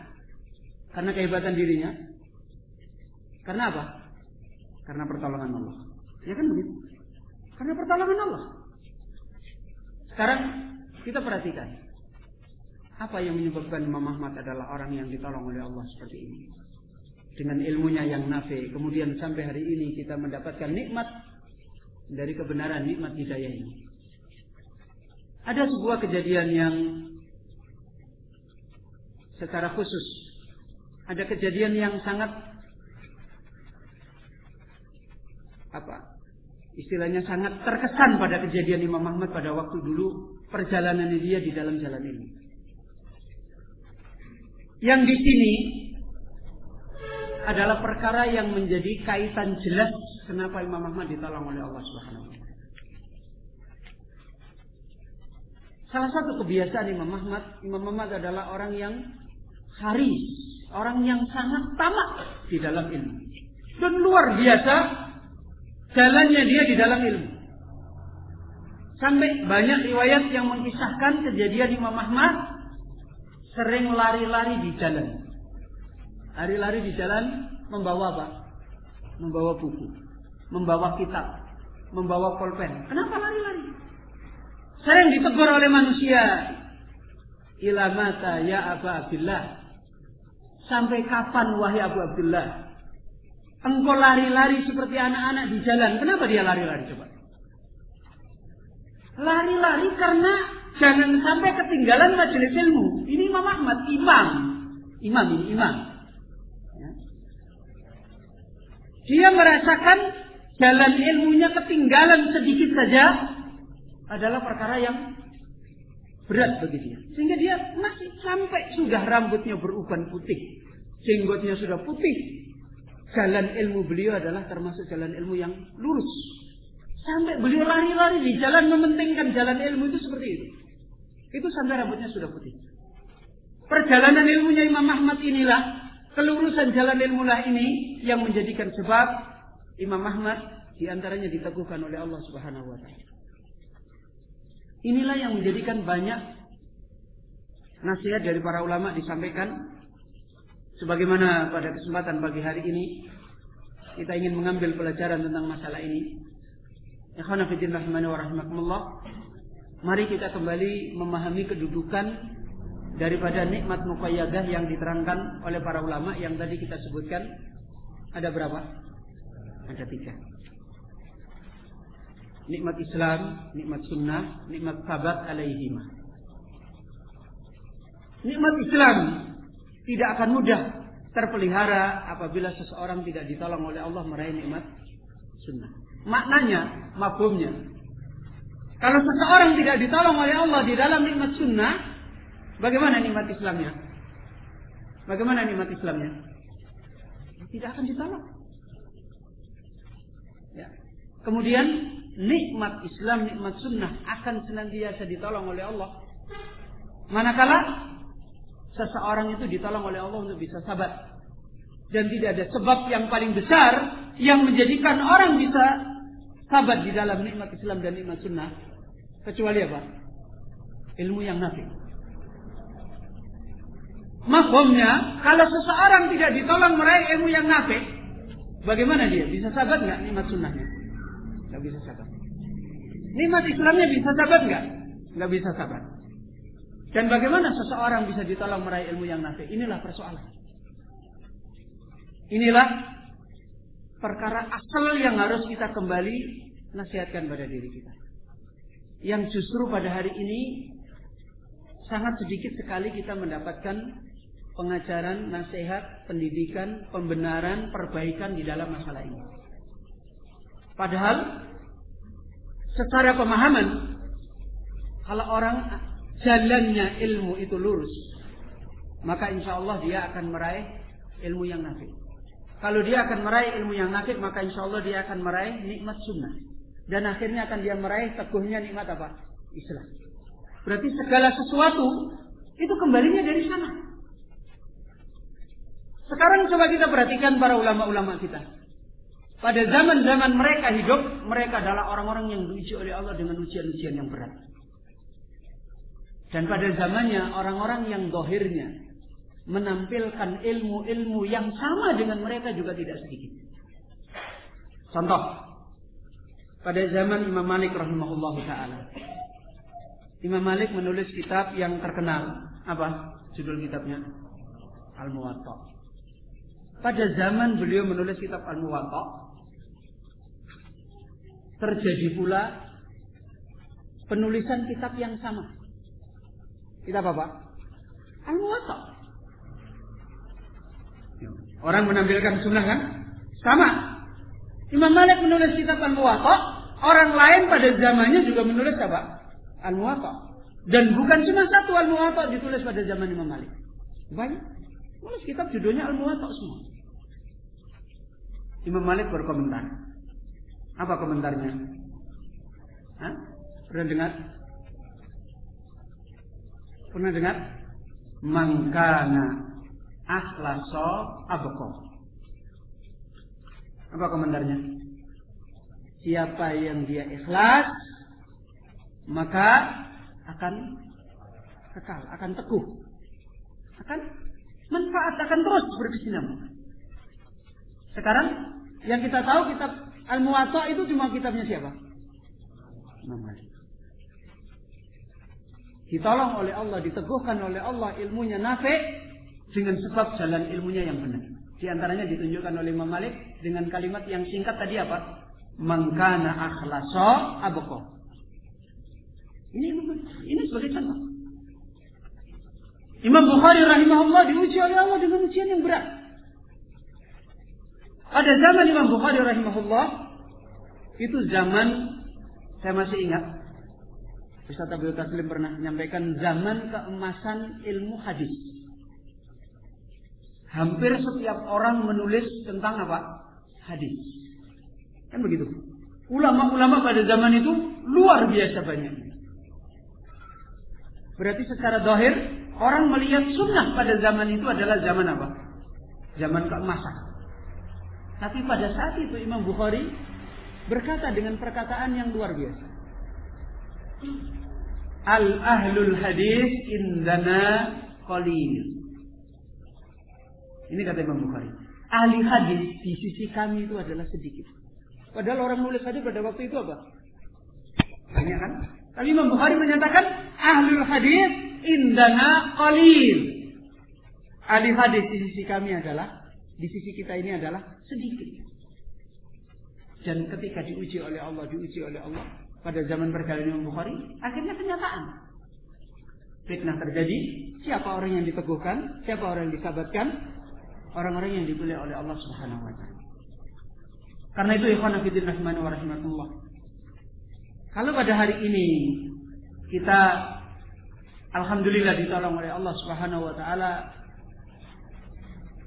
Karena kehebatan dirinya? Karena apa? Karena pertolongan Allah. Ya kan begitu? Karena pertolongan Allah. Sekarang kita perhatikan. Apa yang menyebabkan Imam Ahmad adalah orang yang ditolong oleh Allah seperti ini? dengan ilmunya yang nafi. Kemudian sampai hari ini kita mendapatkan nikmat dari kebenaran nikmat hidayah ini. Ada sebuah kejadian yang secara khusus ada kejadian yang sangat apa istilahnya sangat terkesan pada kejadian Imam Ahmad pada waktu dulu perjalanan dia di dalam jalan ini. Yang di sini adalah perkara yang menjadi kaitan jelas kenapa Imam Ahmad ditolong oleh Allah Subhanahu wa Salah satu kebiasaan Imam Ahmad, Imam Ahmad adalah orang yang haris, orang yang sangat tamak di dalam ilmu. Dan luar biasa jalannya dia di dalam ilmu. Sampai banyak riwayat yang mengisahkan kejadian Imam Ahmad sering lari-lari di jalan. Lari-lari di jalan membawa apa? Membawa buku, membawa kitab, membawa pulpen. Kenapa lari-lari? Sering ditegur oleh manusia. Ilamata ya Abu Abdullah. Sampai kapan wahai Abu Abdullah? Engkau lari-lari seperti anak-anak di jalan. Kenapa dia lari-lari coba? Lari-lari karena jangan sampai ketinggalan majelis ilmu. Ini Imam Ahmad, imam. Imam ini, imam. Dia merasakan jalan ilmunya ketinggalan sedikit saja adalah perkara yang berat bagi dia. Sehingga dia masih sampai sudah rambutnya beruban putih. Jenggotnya sudah putih. Jalan ilmu beliau adalah termasuk jalan ilmu yang lurus. Sampai beliau lari-lari di jalan mementingkan jalan ilmu itu seperti itu. Itu sampai rambutnya sudah putih. Perjalanan ilmunya Imam Ahmad inilah Kelurusan jalan ilmu lah ini yang menjadikan sebab Imam Ahmad di antaranya diteguhkan oleh Allah Subhanahu Wa Taala. Inilah yang menjadikan banyak nasihat dari para ulama disampaikan sebagaimana pada kesempatan pagi hari ini kita ingin mengambil pelajaran tentang masalah ini. Ikhwan fillah wa Mari kita kembali memahami kedudukan daripada nikmat muqayyadah yang diterangkan oleh para ulama yang tadi kita sebutkan ada berapa? Ada tiga. nikmat Islam, nikmat sunnah, nikmat sabat alaihimah. Nikmat Islam tidak akan mudah terpelihara apabila seseorang tidak ditolong oleh Allah meraih nikmat sunnah. Maknanya, mafhumnya. Kalau seseorang tidak ditolong oleh Allah di dalam nikmat sunnah, bagaimana nikmat Islamnya? Bagaimana nikmat Islamnya? Tidak akan ditolong. Ya. Kemudian nikmat Islam, nikmat sunnah akan senantiasa ditolong oleh Allah. Manakala seseorang itu ditolong oleh Allah untuk bisa sabar. Dan tidak ada sebab yang paling besar yang menjadikan orang bisa sabar di dalam nikmat Islam dan nikmat sunnah. Kecuali apa? Ilmu yang nafi. Mahfumnya, kalau seseorang tidak ditolong meraih ilmu yang nafi, bagaimana dia? Bisa sabar nggak nikmat sunnahnya? Nggak bisa sabar. Nikmat Islamnya bisa sabar nggak? Nggak bisa sabar. Dan bagaimana seseorang bisa ditolong meraih ilmu yang nafi? Inilah persoalan. Inilah perkara asal yang harus kita kembali nasihatkan pada diri kita. Yang justru pada hari ini sangat sedikit sekali kita mendapatkan pengajaran, nasihat, pendidikan, pembenaran, perbaikan di dalam masalah ini. Padahal secara pemahaman kalau orang jalannya ilmu itu lurus, maka insya Allah dia akan meraih ilmu yang nafi. Kalau dia akan meraih ilmu yang nafi, maka insya Allah dia akan meraih nikmat sunnah. Dan akhirnya akan dia meraih teguhnya nikmat apa? Islam. Berarti segala sesuatu itu kembalinya dari sana. Sekarang coba kita perhatikan para ulama-ulama kita. Pada zaman-zaman mereka hidup, mereka adalah orang-orang yang diuji oleh Allah dengan ujian-ujian yang berat. Dan pada zamannya orang-orang yang dohirnya menampilkan ilmu-ilmu yang sama dengan mereka juga tidak sedikit. Contoh, pada zaman Imam Malik rahimahullah taala. Imam Malik menulis kitab yang terkenal. Apa judul kitabnya? Al-Muwatta. Pada zaman beliau menulis kitab Al-Muwatta, terjadi pula penulisan kitab yang sama kita apa Pak? Al-Muwatta. Orang menampilkan sunnah kan? Sama. Imam Malik menulis kitab Al-Muwatta. Orang lain pada zamannya juga menulis apa? Al-Muwatta. Dan bukan cuma satu Al-Muwatta ditulis pada zaman Imam Malik. Banyak. Menulis kitab judulnya Al-Muwatta semua. Imam Malik berkomentar. Apa komentarnya? Hah? Pernah dengar? Pernah dengar? Mangkana akhlaso aboko. Apa komentarnya? Siapa yang dia ikhlas, maka akan kekal, akan teguh, akan manfaat, akan terus berkesinambungan. Sekarang yang kita tahu kitab Al-Muwatta itu cuma kitabnya siapa? Imam ditolong oleh Allah, diteguhkan oleh Allah ilmunya nafi dengan sebab jalan ilmunya yang benar. Di antaranya ditunjukkan oleh Imam Malik dengan kalimat yang singkat tadi apa? Mangkana akhlaso aboko. Ini ini sebagai contoh. Imam Bukhari rahimahullah diuji oleh Allah dengan ujian yang berat. Pada zaman Imam Bukhari rahimahullah itu zaman saya masih ingat Ustaz Abdul Taslim pernah menyampaikan zaman keemasan ilmu hadis. Hampir setiap orang menulis tentang apa? Hadis. Kan begitu. Ulama-ulama pada zaman itu luar biasa banyak. Berarti secara dohir orang melihat sunnah pada zaman itu adalah zaman apa? Zaman keemasan. Tapi pada saat itu Imam Bukhari berkata dengan perkataan yang luar biasa. Al ahlul hadis indana qalil. Ini kata Imam Bukhari. Ahli hadis di sisi kami itu adalah sedikit. Padahal orang nulis hadis pada waktu itu apa? Banyak kan? Tapi Imam Bukhari menyatakan ahlul hadis indana qalil. Ahli hadis di sisi kami adalah di sisi kita ini adalah sedikit. Dan ketika diuji oleh Allah, diuji oleh Allah pada zaman berjalan Imam Bukhari, akhirnya kenyataan. Fitnah terjadi, siapa orang yang diteguhkan, siapa orang yang disabatkan, orang-orang yang dipilih oleh Allah Subhanahu wa taala. Karena itu ikhwan fillah rahimani wa rahimakumullah. Kalau pada hari ini kita alhamdulillah ditolong oleh Allah Subhanahu wa taala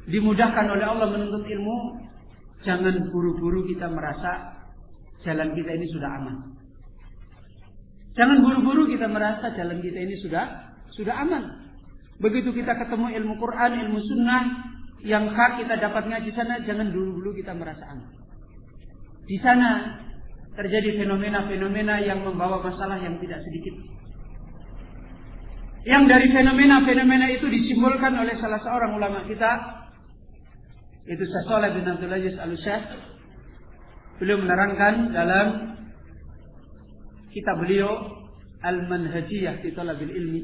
dimudahkan oleh Allah menuntut ilmu, jangan buru-buru kita merasa jalan kita ini sudah aman. Jangan buru-buru kita merasa jalan kita ini sudah sudah aman. Begitu kita ketemu ilmu Quran, ilmu sunnah yang hak kita dapat ngaji sana, jangan dulu-dulu kita merasa aman. Di sana terjadi fenomena-fenomena yang membawa masalah yang tidak sedikit. Yang dari fenomena-fenomena itu disimbolkan oleh salah seorang ulama kita itu Syekh bin Abdul Aziz al. Beliau menerangkan dalam kitab beliau Al-Manhajiyah fi Talabil Ilmi.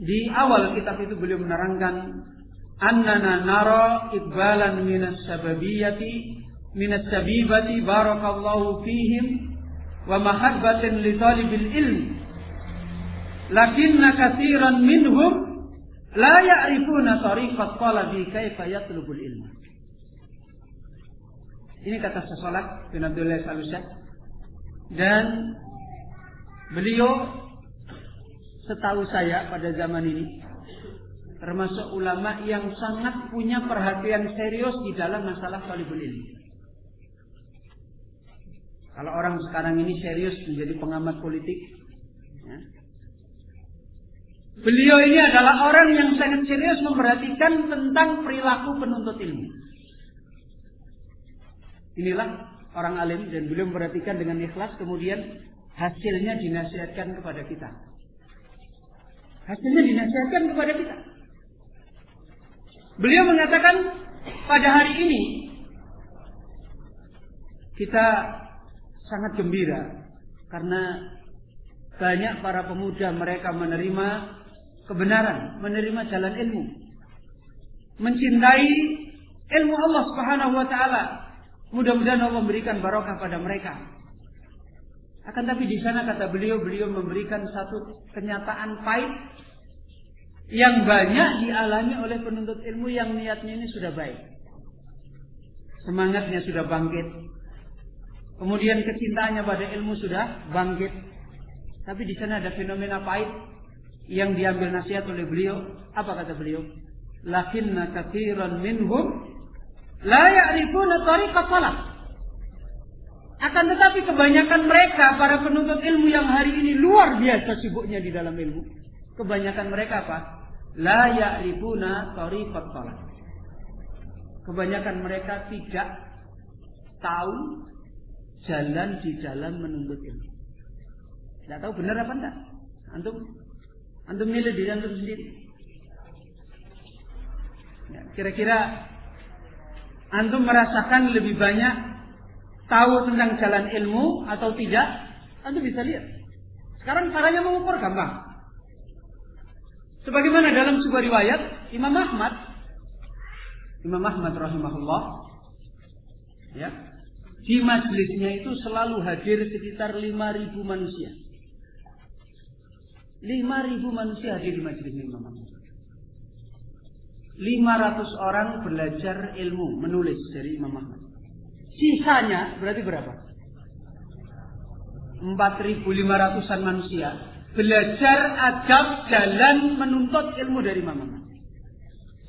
Di awal kitab itu beliau menerangkan annana nara iqbalan minas sababiyati minas sabibati barakallahu fihim wa mahabbatin li talibil ilmi lakinna katsiran minhum La ya'rifuna tariqat talabi kaifa yatlubul ilmu. Ini kata sesolat bin Abdullah Salusah. Dan beliau setahu saya pada zaman ini termasuk ulama yang sangat punya perhatian serius di dalam masalah talibul ilmi. Kalau orang sekarang ini serius menjadi pengamat politik, ya, Beliau ini adalah orang yang sangat serius memperhatikan tentang perilaku penuntut ilmu. Inilah orang alim dan beliau memperhatikan dengan ikhlas kemudian hasilnya dinasihatkan kepada kita. Hasilnya dinasihatkan kepada kita. Beliau mengatakan pada hari ini kita sangat gembira karena banyak para pemuda mereka menerima kebenaran, menerima jalan ilmu, mencintai ilmu Allah Subhanahu wa taala. Mudah-mudahan Allah memberikan barokah pada mereka. Akan tapi di sana kata beliau, beliau memberikan satu kenyataan pahit yang banyak dialami oleh penuntut ilmu yang niatnya ini sudah baik. Semangatnya sudah bangkit. Kemudian kecintaannya pada ilmu sudah bangkit. Tapi di sana ada fenomena pahit yang diambil nasihat oleh beliau, apa kata beliau? Lakinna katsiran minhum la ya'rifuna tariqat salat. Akan tetapi kebanyakan mereka para penuntut ilmu yang hari ini luar biasa sibuknya di dalam ilmu. Kebanyakan mereka apa? La ya'rifuna tariqat salat. Kebanyakan mereka tidak tahu jalan di jalan menuntut ilmu. Tidak tahu benar apa enggak? Antum Antum milih diri antum sendiri. Ya, kira-kira antum merasakan lebih banyak tahu tentang jalan ilmu atau tidak? Antum bisa lihat. Sekarang caranya mengukur gampang. Sebagaimana dalam sebuah riwayat Imam Ahmad Imam Ahmad rahimahullah ya di majlisnya itu selalu hadir sekitar 5000 manusia. Lima ribu manusia hadir di majelis Imam Ahmad. 500 orang belajar ilmu menulis dari Imam Ahmad. Sisanya berarti berapa? 4.500an manusia belajar adab jalan menuntut ilmu dari Ahmad.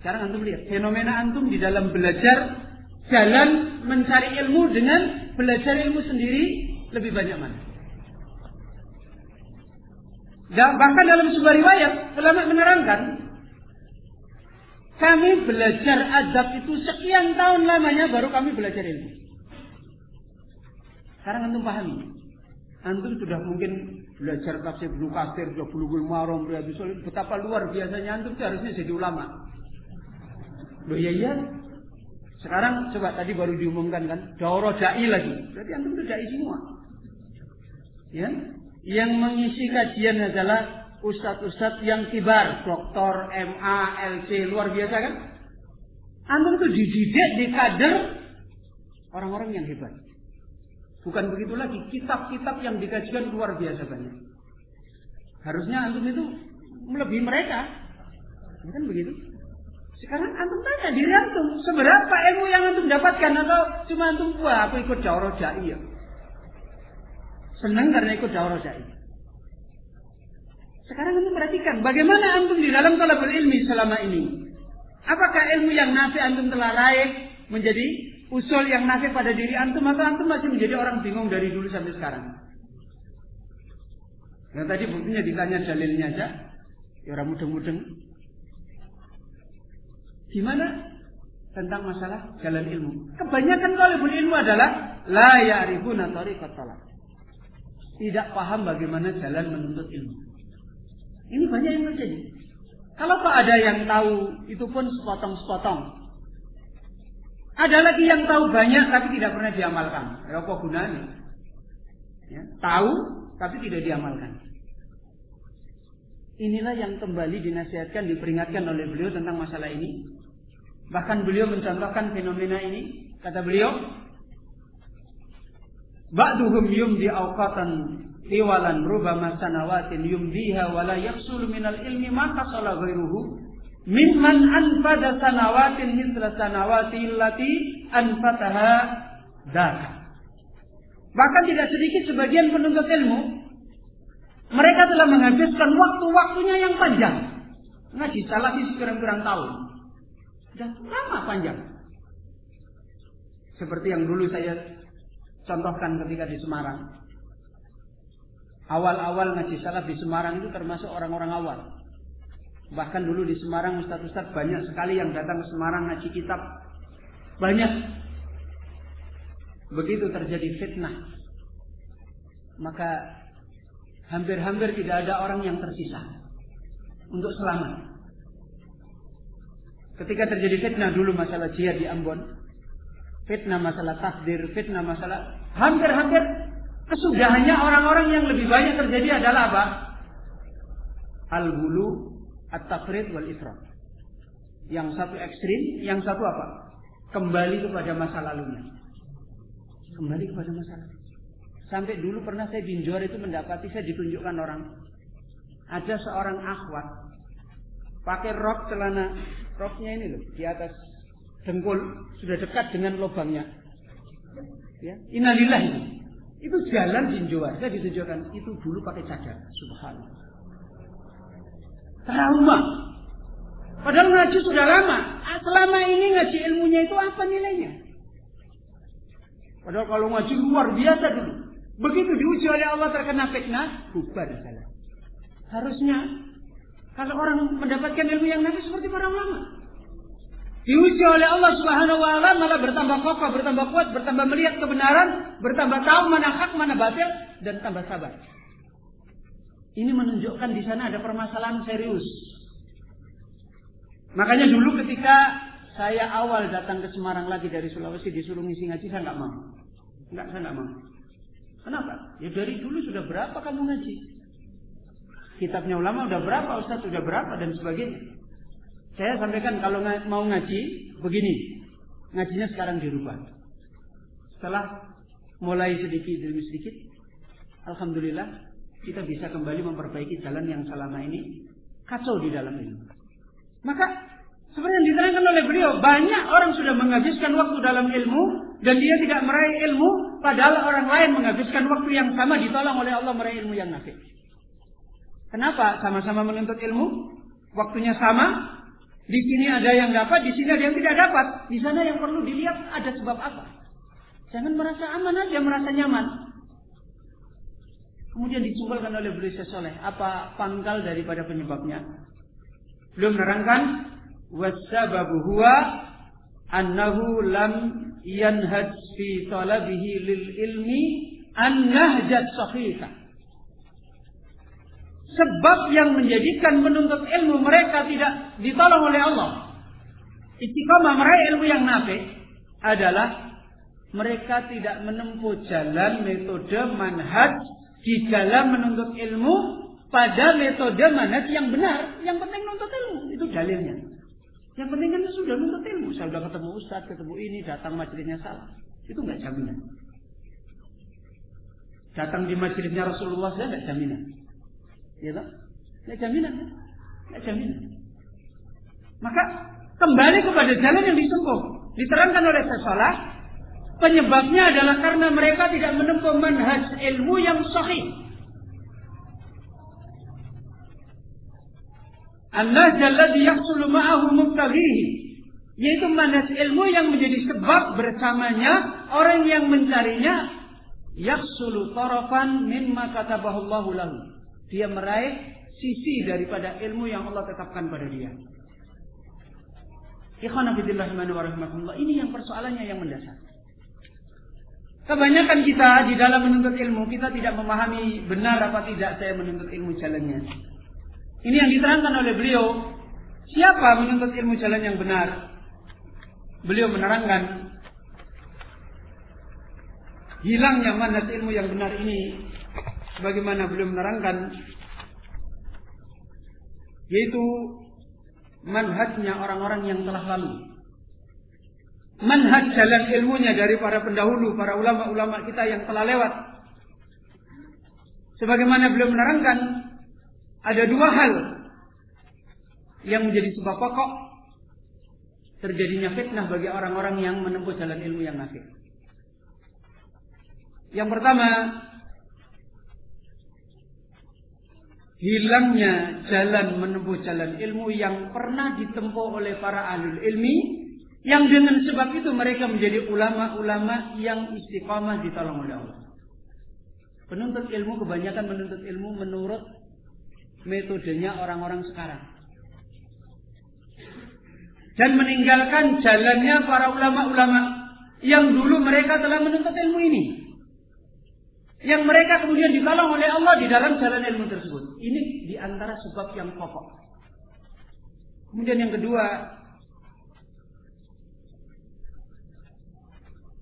Sekarang antum lihat fenomena antum di dalam belajar jalan mencari ilmu dengan belajar ilmu sendiri lebih banyak mana? Dan bahkan dalam sebuah riwayat, ulama menerangkan, kami belajar adab itu sekian tahun lamanya baru kami belajar ilmu. Sekarang antum pahami. Antum sudah mungkin belajar tafsir Ibnu Katsir, sudah bulughul maram, betapa luar biasanya antum itu harusnya jadi ulama. Loh iya iya. Sekarang coba tadi baru diumumkan kan, daurah dai lagi. Berarti antum itu dai semua. Ya, yang mengisi kajian adalah ustadz-ustadz yang kibar, doktor, MA, LC, luar biasa kan? Antum tuh dididik di kader orang-orang yang hebat. Bukan begitu lagi, kitab-kitab yang dikajikan luar biasa banyak. Harusnya antum itu melebihi mereka. Bukan begitu? Sekarang antum tanya diri antum, seberapa ilmu yang antum dapatkan atau cuma antum buah aku ikut daurah jai ya. Senang karena ikut daurah jai. Sekarang antum perhatikan bagaimana antum di dalam talabul ilmi selama ini. Apakah ilmu yang nafi antum telah raih menjadi usul yang nafi pada diri antum atau antum masih menjadi orang bingung dari dulu sampai sekarang? Yang tadi buktinya ditanya dalilnya aja, ya orang mudeng-mudeng. Gimana tentang masalah jalan ilmu? Kebanyakan kalau ilmu adalah la ya'rifuna tariqat talab. Tidak paham bagaimana jalan menuntut ilmu. Ini banyak yang terjadi. Kalau tak ada yang tahu, itu pun sepotong-sepotong. Ada lagi yang tahu banyak tapi tidak pernah diamalkan. Ya, apa gunanya? Ya, tahu tapi tidak diamalkan. Inilah yang kembali dinasihatkan, diperingatkan oleh beliau tentang masalah ini. Bahkan beliau mencontohkan fenomena ini. Kata beliau, Ba'duhum yumdi awqatan tiwalan rubama sanawatin yumdiha wala yaksulu minal ilmi maka salah ghairuhu mimman anfada sanawatin mithla sanawati illati anfataha daka. Bahkan tidak sedikit sebagian penuntut ilmu mereka telah menghabiskan waktu-waktunya yang panjang. Ngaji salafi sekurang-kurang tahun. Dan lama panjang. Seperti yang dulu saya contohkan ketika di Semarang. Awal-awal ngaji salaf di Semarang itu termasuk orang-orang awal. Bahkan dulu di Semarang Ustaz-Ustaz banyak sekali yang datang ke Semarang ngaji kitab. Banyak. Begitu terjadi fitnah. Maka hampir-hampir tidak ada orang yang tersisa. Untuk selamat. Ketika terjadi fitnah dulu masalah jihad di Ambon. Fitnah masalah takdir, fitnah masalah... Hampir-hampir kesudahannya orang-orang yang lebih banyak terjadi adalah apa? Al-Bulu at-tafrid wal ifrat. Yang satu ekstrim, yang satu apa? Kembali kepada masa lalunya. Kembali kepada masa lalu. Sampai dulu pernah saya di itu mendapati saya ditunjukkan orang. Ada seorang akhwat pakai rok celana roknya ini loh di atas dengkul sudah dekat dengan lubangnya. Ya, innalillah ini. Itu jalan jinjoa. Saya ditunjukkan itu dulu pakai cadar. Subhanallah. Trauma. Padahal ngaji sudah lama. Ah, selama ini ngaji ilmunya itu apa nilainya? Padahal kalau ngaji luar biasa dulu. Begitu diuji oleh Allah terkena fitnah, bubar salah. Harusnya kalau orang mendapatkan ilmu yang nabi seperti para ulama. Diuji oleh Allah Subhanahu wa taala malah bertambah kokoh, bertambah kuat, bertambah melihat kebenaran, bertambah tahu mana hak, mana batil dan tambah sabar. Ini menunjukkan di sana ada permasalahan serius. Makanya dulu ketika saya awal datang ke Semarang lagi dari Sulawesi disuruh ngisi ngaji saya nggak mau. Nggak, saya nggak mau. Kenapa? Ya dari dulu sudah berapa kamu ngaji? Kitabnya ulama udah berapa, Ustaz sudah berapa dan sebagainya. Saya sampaikan kalau mau ngaji begini, ngajinya sekarang dirubah. Setelah mulai sedikit demi sedikit, alhamdulillah kita bisa kembali memperbaiki jalan yang selama ini kacau di dalam ini. Maka seperti yang diterangkan oleh beliau, banyak orang sudah menghabiskan waktu dalam ilmu dan dia tidak meraih ilmu, padahal orang lain menghabiskan waktu yang sama ditolong oleh Allah meraih ilmu yang nafi. Kenapa? Sama-sama menuntut ilmu, waktunya sama. Di sini ada yang dapat, di sini ada yang tidak dapat. Di sana yang perlu dilihat ada sebab apa. Jangan merasa aman aja, merasa nyaman. Kemudian disimpulkan oleh beliau soleh. Apa pangkal daripada penyebabnya? Belum menerangkan. Wasababu huwa annahu lam yanhaj fi talabihi lil ilmi an nahjat sahihah. Sebab yang menjadikan menuntut ilmu mereka tidak ditolong oleh Allah. Istiqamah meraih ilmu yang nafi adalah mereka tidak menempuh jalan metode manhaj di dalam menuntut ilmu pada metode manhaj yang benar. Yang penting menuntut ilmu, itu dalilnya. Yang penting kan sudah menuntut ilmu. Saya sudah ketemu ustaz, ketemu ini, datang majelisnya salah. Itu nggak jaminan. Datang di majelisnya Rasulullah saya nggak jaminan. Ya tak? Nggak jaminan. Nggak jaminan. Maka kembali kepada jalan yang disempuh. Diterangkan oleh sesalah. Penyebabnya adalah karena mereka tidak menempuh manhaj ilmu yang sahih. An-nahj alladhi yahsulu ma'ahu mubtaghihi yaitu manhaj ilmu yang menjadi sebab bersamanya orang yang mencarinya yahsulu tarafan mimma katabahu Allah lahu. Dia meraih sisi daripada ilmu yang Allah tetapkan pada dia. Ini yang persoalannya yang mendasar. Kebanyakan kita di dalam menuntut ilmu, kita tidak memahami benar apa tidak saya menuntut ilmu jalannya. Ini yang diterangkan oleh beliau. Siapa menuntut ilmu jalan yang benar? Beliau menerangkan hilangnya manhaj ilmu yang benar ini sebagaimana beliau menerangkan yaitu manhajnya orang-orang yang telah lalu. Manhaj jalan ilmunya dari para pendahulu, para ulama-ulama kita yang telah lewat. Sebagaimana beliau menerangkan ada dua hal yang menjadi sebab pokok terjadinya fitnah bagi orang-orang yang menempuh jalan ilmu yang nafik. Yang pertama, hilangnya jalan menempuh jalan ilmu yang pernah ditempuh oleh para ahli ilmi yang dengan sebab itu mereka menjadi ulama-ulama yang istiqamah ditolong oleh Allah. Penuntut ilmu kebanyakan menuntut ilmu menurut metodenya orang-orang sekarang. Dan meninggalkan jalannya para ulama-ulama yang dulu mereka telah menuntut ilmu ini. Yang mereka kemudian ditolong oleh Allah di dalam jalan ilmu tersebut. Ini di antara sebab yang pokok. Kemudian yang kedua,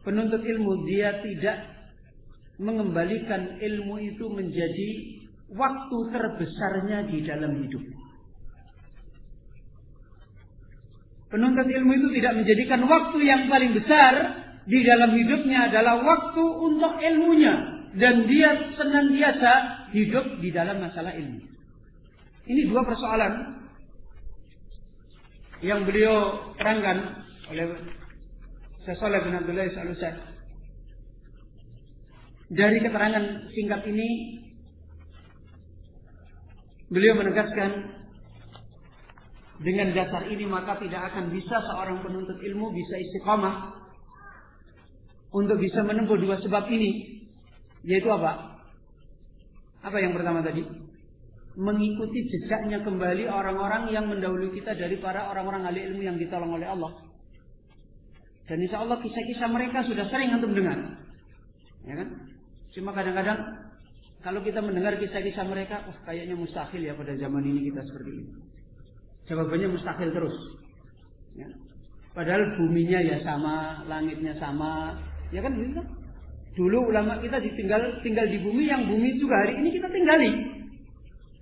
penuntut ilmu dia tidak mengembalikan ilmu itu menjadi waktu terbesarnya di dalam hidup. Penuntut ilmu itu tidak menjadikan waktu yang paling besar di dalam hidupnya adalah waktu untuk ilmunya dan dia senantiasa hidup di dalam masalah ilmu. Ini dua persoalan yang beliau terangkan oleh Sesoleh bin Abdullah al Dari keterangan singkat ini Beliau menegaskan dengan dasar ini maka tidak akan bisa seorang penuntut ilmu bisa istiqamah untuk bisa menempuh dua sebab ini yaitu apa? Apa yang pertama tadi? Mengikuti jejaknya kembali orang-orang yang mendahului kita dari para orang-orang ahli ilmu yang ditolong oleh Allah. Dan insya Allah kisah-kisah mereka sudah sering untuk mendengar. Ya kan? Cuma kadang-kadang kalau kita mendengar kisah-kisah mereka, oh kayaknya mustahil ya pada zaman ini kita seperti ini. Jawabannya mustahil terus. Ya. Padahal buminya ya sama, langitnya sama, ya kan begitu? Dulu ulama kita ditinggal tinggal di bumi yang bumi juga hari ini kita tinggali.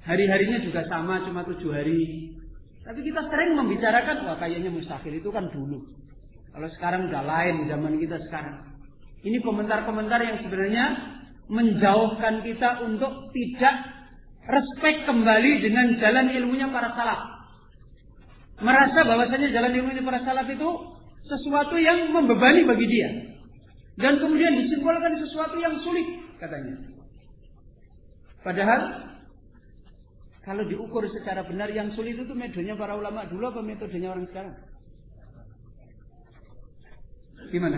Hari-harinya juga sama, cuma tujuh hari. Tapi kita sering membicarakan, wah kayaknya mustahil itu kan dulu. Kalau sekarang udah lain zaman kita sekarang. Ini komentar-komentar yang sebenarnya menjauhkan kita untuk tidak respect kembali dengan jalan ilmunya para salaf. Merasa bahwasanya jalan ilmunya para salaf itu sesuatu yang membebani bagi dia. Dan kemudian disimpulkan sesuatu yang sulit katanya. Padahal kalau diukur secara benar yang sulit itu metodenya para ulama dulu apa metodenya orang sekarang? Gimana?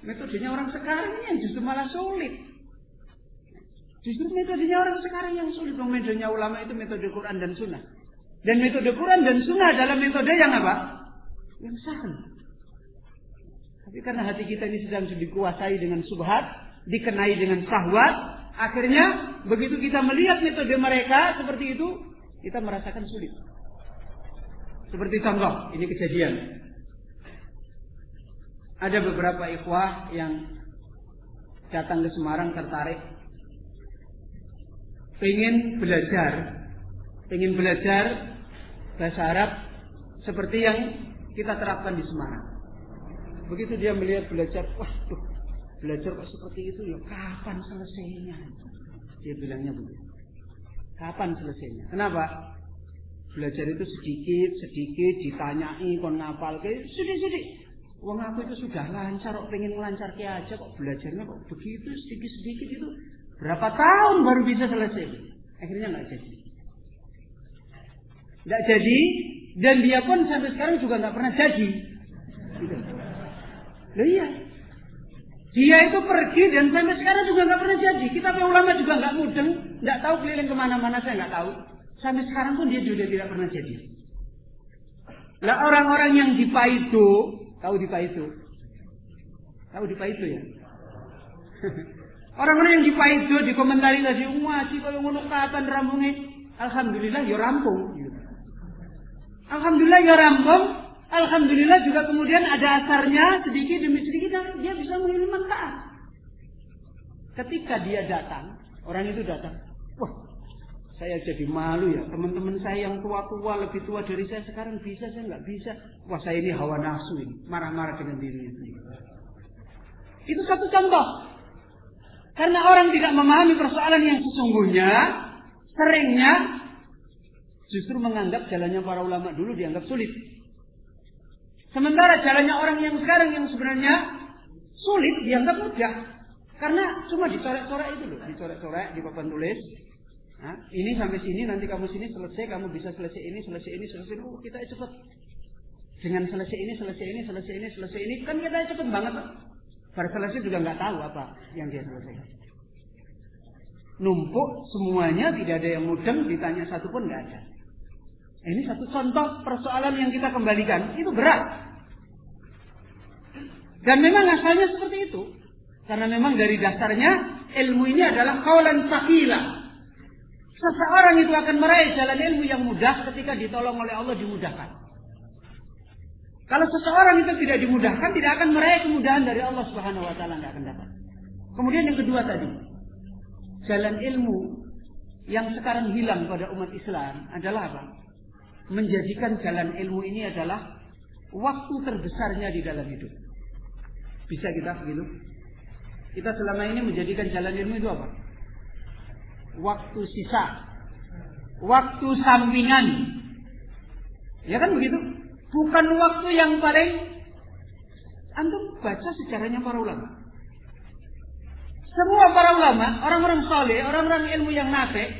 Metodenya orang sekarang ini yang justru malah sulit. Justru metodenya orang sekarang yang sulit. Metodenya ulama itu metode Quran dan Sunnah. Dan metode Quran dan Sunnah adalah metode yang apa? Yang sahih. Tapi karena hati kita ini sedang dikuasai dengan subhat, dikenai dengan syahwat, akhirnya begitu kita melihat metode mereka seperti itu, kita merasakan sulit. Seperti contoh, ini kejadian. Ada beberapa ikhwah yang datang ke Semarang tertarik ingin belajar ingin belajar bahasa Arab seperti yang kita terapkan di Semarang. begitu dia melihat belajar, wah tuh belajar kok seperti itu ya kapan selesainya? Dia bilangnya begitu. Kapan selesainya? Kenapa? Belajar itu sedikit, sedikit ditanyai kon ngapal ke, sedikit-sedikit. Wong aku itu sudah lancar, kok pengen lancar aja kok belajarnya kok begitu sedikit-sedikit itu berapa tahun baru bisa selesai. Akhirnya nggak jadi. Nggak jadi dan dia pun sampai sekarang juga nggak pernah jadi. Gitu. Loh iya. Dia itu pergi dan sampai sekarang juga nggak pernah jadi. Kita ulama juga nggak mudeng, nggak tahu keliling ke mana-mana saya nggak tahu. Sampai sekarang pun dia juga tidak pernah jadi. Lah orang-orang yang di Paido, tahu di Paido? Tahu di Paido ya? orang-orang yang di Paido dikomentari tadi, wah sih kalau ngono kapan rampungnya? Alhamdulillah ya rampung. Alhamdulillah ya rampung. Alhamdulillah juga kemudian ada asarnya sedikit demi sedikit dia bisa mengirim manfaat. Ketika dia datang, orang itu datang, saya jadi malu ya. Teman-teman saya yang tua-tua, lebih tua dari saya sekarang bisa, saya nggak bisa. Wah saya ini hawa nafsu ini. Marah-marah dengan dirinya sendiri. Itu satu contoh. Karena orang tidak memahami persoalan yang sesungguhnya, seringnya justru menganggap jalannya para ulama dulu dianggap sulit. Sementara jalannya orang yang sekarang yang sebenarnya sulit dianggap mudah. Karena cuma dicorek-corek itu loh, dicorek-corek di papan tulis, Nah, ini sampai sini, nanti kamu sini selesai, kamu bisa selesai ini, selesai ini, selesai ini. Oh, kita cepat. Dengan selesai ini, selesai ini, selesai ini, selesai ini, kan kita cepat banget. Pada selesai juga nggak tahu apa yang dia selesaikan. Numpuk semuanya, tidak ada yang mudeng, ditanya satu pun nggak ada. Ini satu contoh persoalan yang kita kembalikan. Itu berat. Dan memang asalnya seperti itu. Karena memang dari dasarnya ilmu ini adalah kaulan sakila. Seseorang itu akan meraih jalan ilmu yang mudah ketika ditolong oleh Allah dimudahkan. Kalau seseorang itu tidak dimudahkan, tidak akan meraih kemudahan dari Allah Subhanahu wa taala akan dapat. Kemudian yang kedua tadi, jalan ilmu yang sekarang hilang pada umat Islam adalah apa? Menjadikan jalan ilmu ini adalah waktu terbesarnya di dalam hidup. Bisa kita begitu? Kita selama ini menjadikan jalan ilmu itu apa? Waktu sisa, waktu sampingan. Ya kan begitu? Bukan waktu yang paling Antum baca sejarahnya para ulama. Semua para ulama, orang-orang soleh, orang-orang ilmu yang nafek,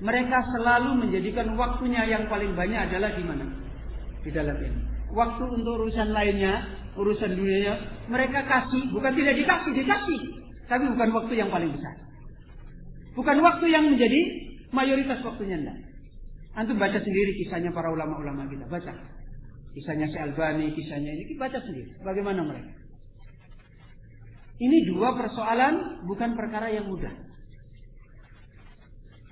mereka selalu menjadikan waktunya yang paling banyak adalah di mana? Di dalam ilmu. Waktu untuk urusan lainnya, urusan dunianya, mereka kasih, bukan tidak dikasih, dikasih. Tapi bukan waktu yang paling besar. Bukan waktu yang menjadi mayoritas waktunya enggak. Antum baca sendiri kisahnya para ulama-ulama kita, baca. Kisahnya si Albani, kisahnya ini, kita baca sendiri. Bagaimana mereka? Ini dua persoalan bukan perkara yang mudah.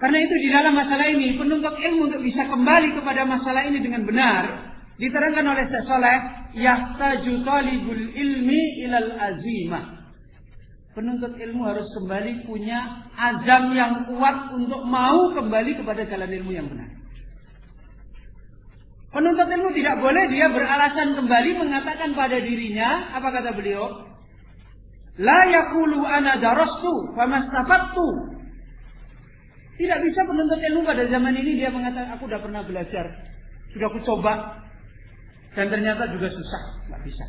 Karena itu di dalam masalah ini penuntut ilmu untuk bisa kembali kepada masalah ini dengan benar diterangkan oleh Syekh Saleh yahtaju talibul ilmi ilal azimah Penuntut ilmu harus kembali punya azam yang kuat untuk mau kembali kepada jalan ilmu yang benar. Penuntut ilmu tidak boleh dia beralasan kembali mengatakan pada dirinya, apa kata beliau? La yakulu ana darastu famastafattu. Tidak bisa penuntut ilmu pada zaman ini dia mengatakan aku sudah pernah belajar, sudah aku coba dan ternyata juga susah, nggak bisa.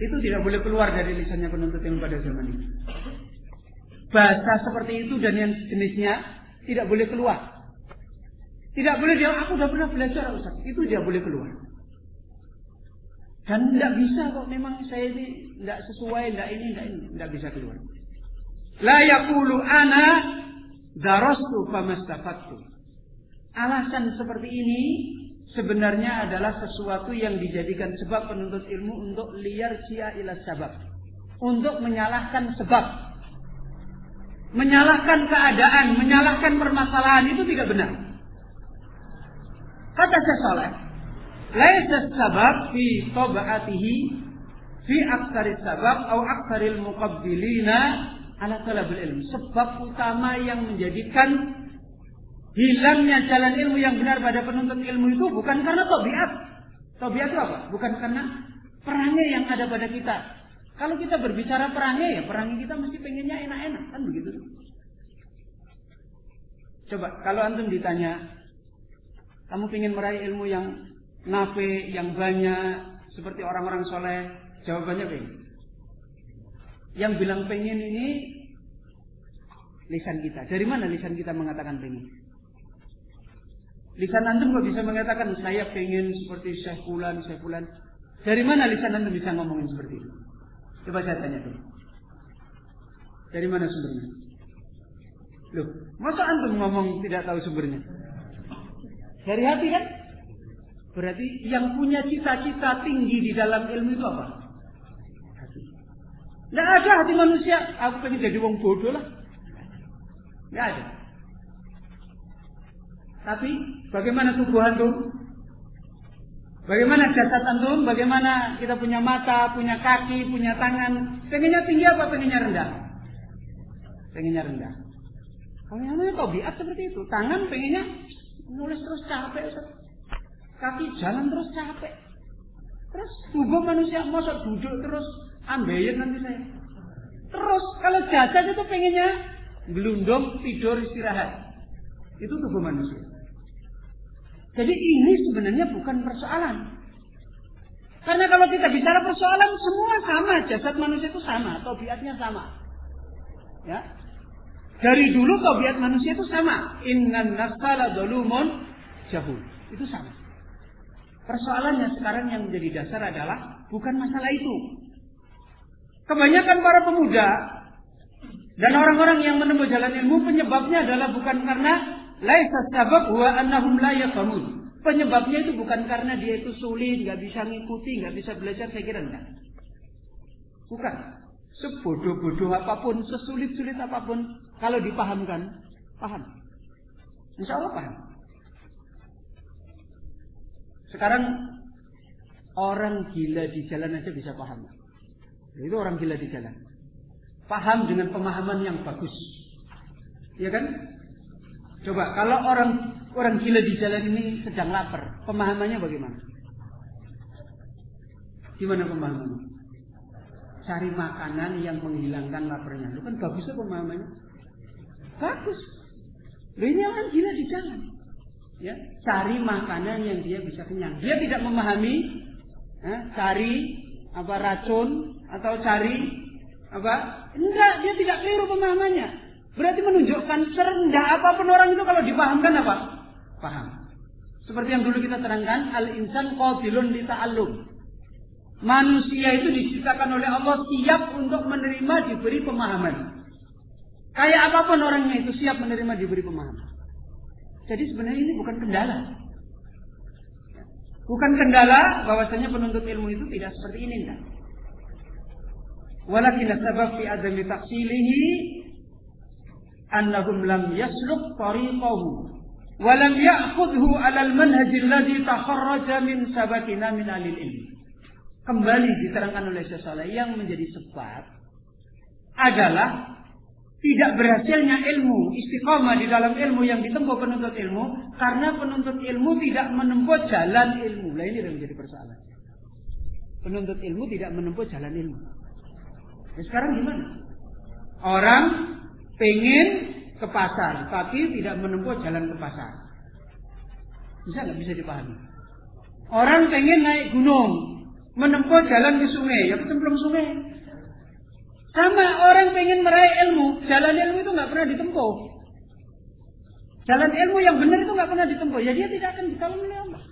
Itu tidak boleh keluar dari lisannya penuntut ilmu pada zaman ini. Bahasa seperti itu dan yang jenisnya tidak boleh keluar. Tidak boleh dia, aku sudah pernah belajar Ustaz. Itu dia boleh keluar. Dan tidak bisa kok memang saya ini tidak sesuai, tidak ini, tidak ini. Tidak bisa keluar. La yakulu ana darastu famastafattu. Alasan seperti ini sebenarnya adalah sesuatu yang dijadikan sebab penuntut ilmu untuk liar cia ila sebab. Untuk menyalahkan sebab. Menyalahkan keadaan, menyalahkan permasalahan itu tidak benar. Kata Syekh Saleh, "Laisa sabab fi tabatihi fi aktsari sabab atau aktsaril muqabbilina ala talabul ilm." Sebab utama yang menjadikan Hilangnya jalan ilmu yang benar pada penuntut ilmu itu bukan karena tobiat. Tobiat itu apa? Bukan karena Perangai yang ada pada kita. Kalau kita berbicara perangai ya perangai kita mesti pengennya enak-enak kan begitu. Coba kalau antum ditanya, kamu ingin meraih ilmu yang nafe, yang banyak, seperti orang-orang soleh, jawabannya pengen. Yang bilang pengen ini lisan kita. Dari mana lisan kita mengatakan pengen? Lisan antum kok bisa mengatakan saya pengen seperti Syekh Fulan, Syekh Fulan. Dari mana lisan antum bisa ngomongin seperti itu? Coba saya tanya dulu. Dari mana sumbernya? Loh, masa antum ngomong tidak tahu sumbernya? Dari hati kan? Berarti yang punya cita-cita tinggi di dalam ilmu itu apa? Hati. Tidak ada hati manusia. Aku pengen jadi wong bodoh lah. Tidak ada. Tapi bagaimana tubuh antum? Bagaimana jasad antum? Bagaimana kita punya mata, punya kaki, punya tangan? Pengennya tinggi apa pengennya rendah? Pengennya rendah. Kalau yang namanya tabiat seperti itu. Tangan pengennya nulis terus capek. Kaki jalan terus capek. Terus tubuh manusia masuk duduk terus ambeien nanti saya. Terus kalau jasad itu pengennya gelundung tidur istirahat. Itu tubuh manusia. Jadi ini sebenarnya bukan persoalan. Karena kalau kita bicara persoalan semua sama, jasad manusia itu sama, tobiatnya sama. Ya. Dari dulu tobiat manusia itu sama. Innan nasala dolumun jahul. Itu sama. Persoalannya sekarang yang menjadi dasar adalah bukan masalah itu. Kebanyakan para pemuda dan orang-orang yang menempuh jalan ilmu penyebabnya adalah bukan karena laisa sabab wa annahum la yafhamun. Penyebabnya itu bukan karena dia itu sulit, nggak bisa ngikuti, nggak bisa belajar, saya kira enggak. Bukan. Sebodoh-bodoh apa pun, sesulit-sulit apa pun, kalau dipahamkan, paham. Insya Allah paham. Sekarang orang gila di jalan aja bisa paham. Itu orang gila di jalan. Paham dengan pemahaman yang bagus. Ya kan? Coba kalau orang orang gila di jalan ini sedang lapar, pemahamannya bagaimana? Gimana pemahamannya? Cari makanan yang menghilangkan laparnya. Itu kan bagusnya pemahamannya. Bagus. Ini orang gila di jalan ya, cari makanan yang dia bisa kenyang. Dia tidak memahami ya, cari apa racun atau cari apa? Enggak, dia tidak keliru pemahamannya. Berarti menunjukkan serendah apa pun orang itu kalau dipahamkan apa? Paham. Seperti yang dulu kita terangkan, al-insan qatilun li ta'allum. Manusia itu diciptakan oleh Allah siap untuk menerima diberi pemahaman. Kayak apa pun orangnya itu siap menerima diberi pemahaman. Jadi sebenarnya ini bukan kendala. Bukan kendala bahwasanya penuntut ilmu itu tidak seperti ini. Walakin sebab fi adami taksilihi annahum lam yasluk tariqahu wa lam ya'khudhu 'ala al-manhaj alladhi takharraja min sabatina min alil ilmi. Kembali diterangkan oleh Syekh yang menjadi sebab adalah tidak berhasilnya ilmu istiqomah di dalam ilmu yang ditempuh penuntut ilmu karena penuntut ilmu tidak menempuh jalan ilmu. Lah ini yang menjadi persoalan. Penuntut ilmu tidak menempuh jalan ilmu. Nah, sekarang gimana? Orang pengen ke pasar tapi tidak menempuh jalan ke pasar. Bisa nggak bisa dipahami? Orang pengen naik gunung, menempuh jalan ke sungai, ya kecemplung sungai. Sama orang pengen meraih ilmu, jalan ilmu itu nggak pernah ditempuh. Jalan ilmu yang benar itu nggak pernah ditempuh. Ya dia tidak akan ditolong oleh Allah.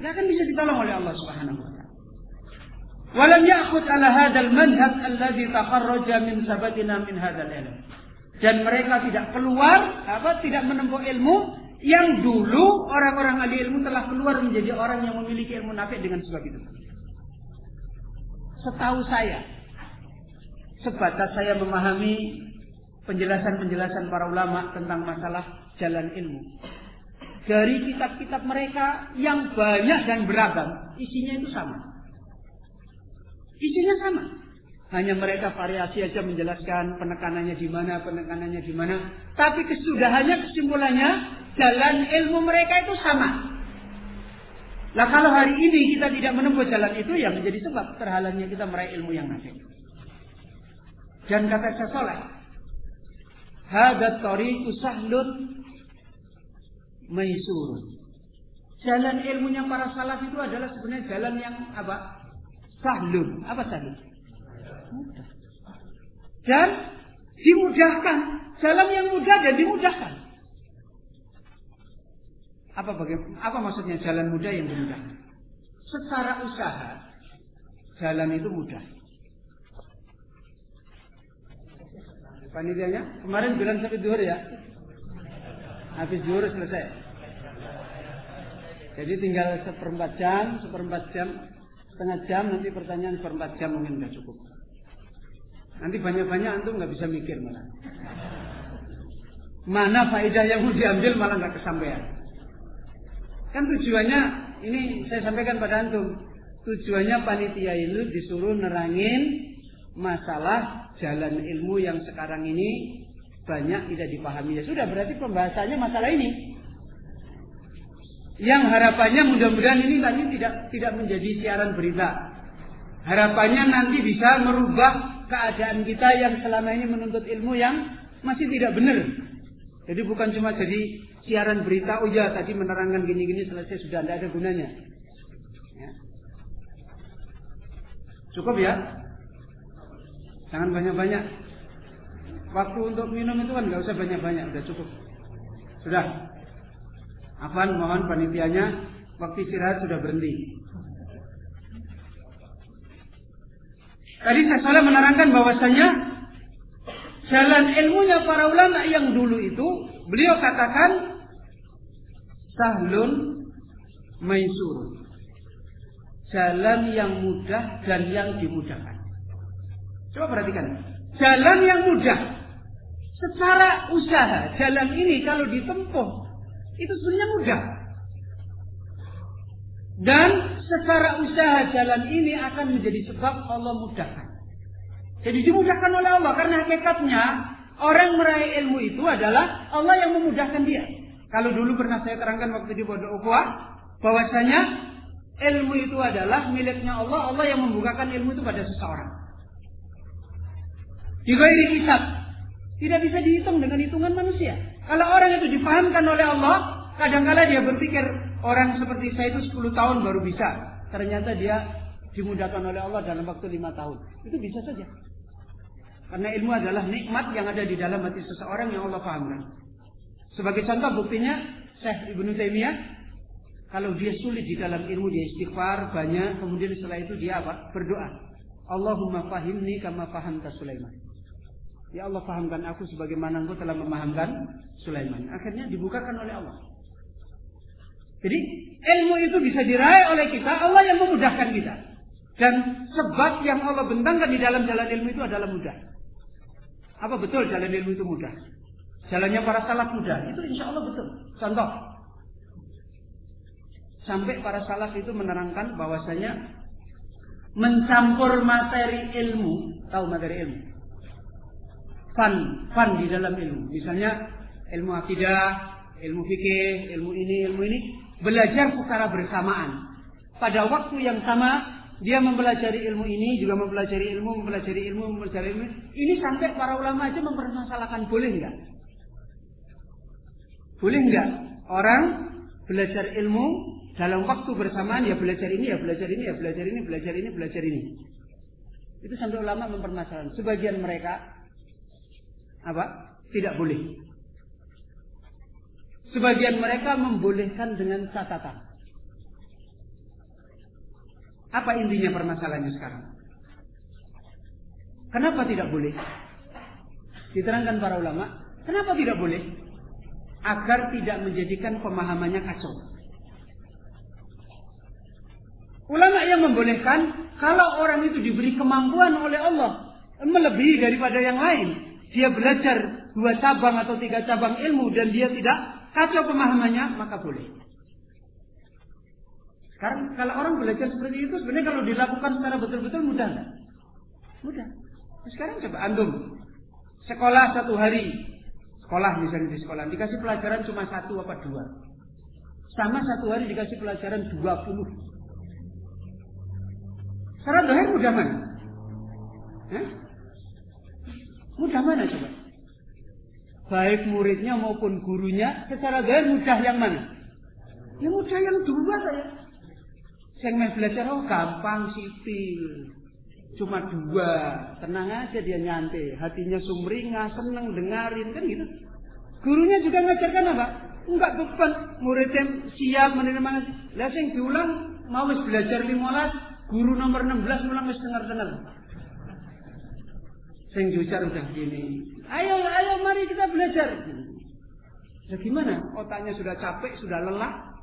Tidak akan bisa ditolong oleh Allah Subhanahu wa taala. Walam ya'khud ala hadzal manhaj alladhi takharraja min sabatina min hadzal ilm. Dan mereka tidak keluar, apa tidak menempuh ilmu yang dulu orang-orang ahli ilmu telah keluar menjadi orang yang memiliki ilmu nafik dengan sebab itu. Setahu saya, sebatas saya memahami penjelasan-penjelasan para ulama tentang masalah jalan ilmu. Dari kitab-kitab mereka yang banyak dan beragam, isinya itu sama. Isinya sama. Hanya mereka variasi aja menjelaskan penekanannya di mana, penekanannya di mana. Tapi kesudahannya, kesimpulannya, jalan ilmu mereka itu sama. Lah kalau hari ini kita tidak menempuh jalan itu yang menjadi sebab terhalangnya kita meraih ilmu yang nafi. Dan kata saya soleh, Hadat tariqu sahlun maisurun. Jalan ilmunya para salaf itu adalah sebenarnya jalan yang apa? Sahlun. Apa sahlun? Mudah. Dan dimudahkan. Jalan yang mudah dan dimudahkan. Apa bagaimana? Apa maksudnya jalan mudah yang dimudahkan? Secara usaha jalan itu mudah. Panitianya kemarin bilang sampai duhur ya. Habis duhur selesai. Jadi tinggal seperempat jam, seperempat jam, setengah jam nanti pertanyaan seperempat jam mungkin nggak cukup. Nanti banyak-banyak antum nggak bisa mikir malah. Mana faedah yang mau diambil malah nggak kesampaian. Kan tujuannya ini saya sampaikan pada antum. Tujuannya panitia itu disuruh nerangin masalah jalan ilmu yang sekarang ini banyak tidak dipahami. Ya sudah berarti pembahasannya masalah ini. Yang harapannya mudah-mudahan ini tadi tidak tidak menjadi siaran berita. Harapannya nanti bisa merubah keadaan kita yang selama ini menuntut ilmu yang masih tidak benar. Jadi bukan cuma jadi siaran berita, oh ya tadi menerangkan gini-gini selesai sudah tidak ada gunanya. Ya. Cukup ya? Jangan banyak-banyak. Waktu untuk minum itu kan nggak usah banyak-banyak, udah cukup. Sudah. Afan mohon panitianya waktu istirahat sudah berhenti. Tadi saya salah menerangkan bahwasanya jalan ilmunya para ulama yang dulu itu beliau katakan sahlun maisur. Jalan yang mudah dan yang dimudahkan. Coba perhatikan. Jalan yang mudah. Secara usaha, jalan ini kalau ditempuh, itu sebenarnya mudah. Dan secara usaha jalan ini akan menjadi sebab Allah mudahkan. Jadi dimudahkan oleh Allah. Karena hakikatnya, orang meraih ilmu itu adalah Allah yang memudahkan dia. Kalau dulu pernah saya terangkan waktu di Bodoh Ukwa, bahwasanya ilmu itu adalah miliknya Allah, Allah yang membukakan ilmu itu pada seseorang. Dighairi hisab. Tidak bisa dihitung dengan hitungan manusia. Kalau orang itu dipahamkan oleh Allah, kadangkala dia berpikir orang seperti saya itu 10 tahun baru bisa. Ternyata dia dimudahkan oleh Allah dalam waktu 5 tahun. Itu bisa saja. Karena ilmu adalah nikmat yang ada di dalam hati seseorang yang Allah pahamkan. Sebagai contoh buktinya, Syekh Ibnu Taimiyah kalau dia sulit di dalam ilmu dia istighfar banyak, kemudian setelah itu dia apa? Berdoa. Allahumma fahimni kama fahamta Sulaiman. Ya Allah fahamkan aku sebagaimana engkau telah memahamkan Sulaiman. Akhirnya dibukakan oleh Allah. Jadi ilmu itu bisa diraih oleh kita, Allah yang memudahkan kita. Dan sebab yang Allah bentangkan di dalam jalan ilmu itu adalah mudah. Apa betul jalan ilmu itu mudah? Jalannya para salaf mudah. Itu insya Allah betul. Contoh. Sampai para salaf itu menerangkan bahwasanya mencampur materi ilmu, tahu materi ilmu, fan fan di dalam ilmu. Misalnya ilmu akidah, ilmu fikih, ilmu ini, ilmu ini belajar secara bersamaan. Pada waktu yang sama dia mempelajari ilmu ini, juga mempelajari ilmu, mempelajari ilmu, mempelajari ilmu. Ini sampai para ulama aja mempermasalahkan boleh nggak? Boleh nggak orang belajar ilmu dalam waktu bersamaan ya belajar ini, ya belajar ini, ya belajar ini, belajar ini, belajar ini. Itu sampai ulama mempermasalahkan. Sebagian mereka apa? Tidak boleh. Sebagian mereka membolehkan dengan catatan. Apa intinya permasalahannya sekarang? Kenapa tidak boleh? Diterangkan para ulama, kenapa tidak boleh? Agar tidak menjadikan pemahamannya kacau. Ulama yang membolehkan kalau orang itu diberi kemampuan oleh Allah melebihi daripada yang lain, dia belajar dua cabang atau tiga cabang ilmu dan dia tidak kacau pemahamannya, maka boleh. Sekarang kalau orang belajar seperti itu sebenarnya kalau dilakukan secara betul-betul mudah nggak? Mudah. Sekarang coba andum sekolah satu hari sekolah misalnya di sekolah dikasih pelajaran cuma satu apa dua sama satu hari dikasih pelajaran 20. Secara dohir mudah mana? Hah? Mudah mana coba? Baik muridnya maupun gurunya secara dohir mudah yang mana? Yang mudah yang dua saya. Saya main belajar oh gampang sipil. Cuma dua, tenang aja dia nyantai, hatinya sumringah, seneng dengarin kan gitu. Gurunya juga ngajarkan apa? Enggak beban, muridnya siap menerima Lah sing diulang mau belajar 15, guru nomor 16 ulang wis dengar-dengar. Sing jucar udah gini. Ayo, ayo mari kita belajar. Ya gimana? Otaknya sudah capek, sudah lelah.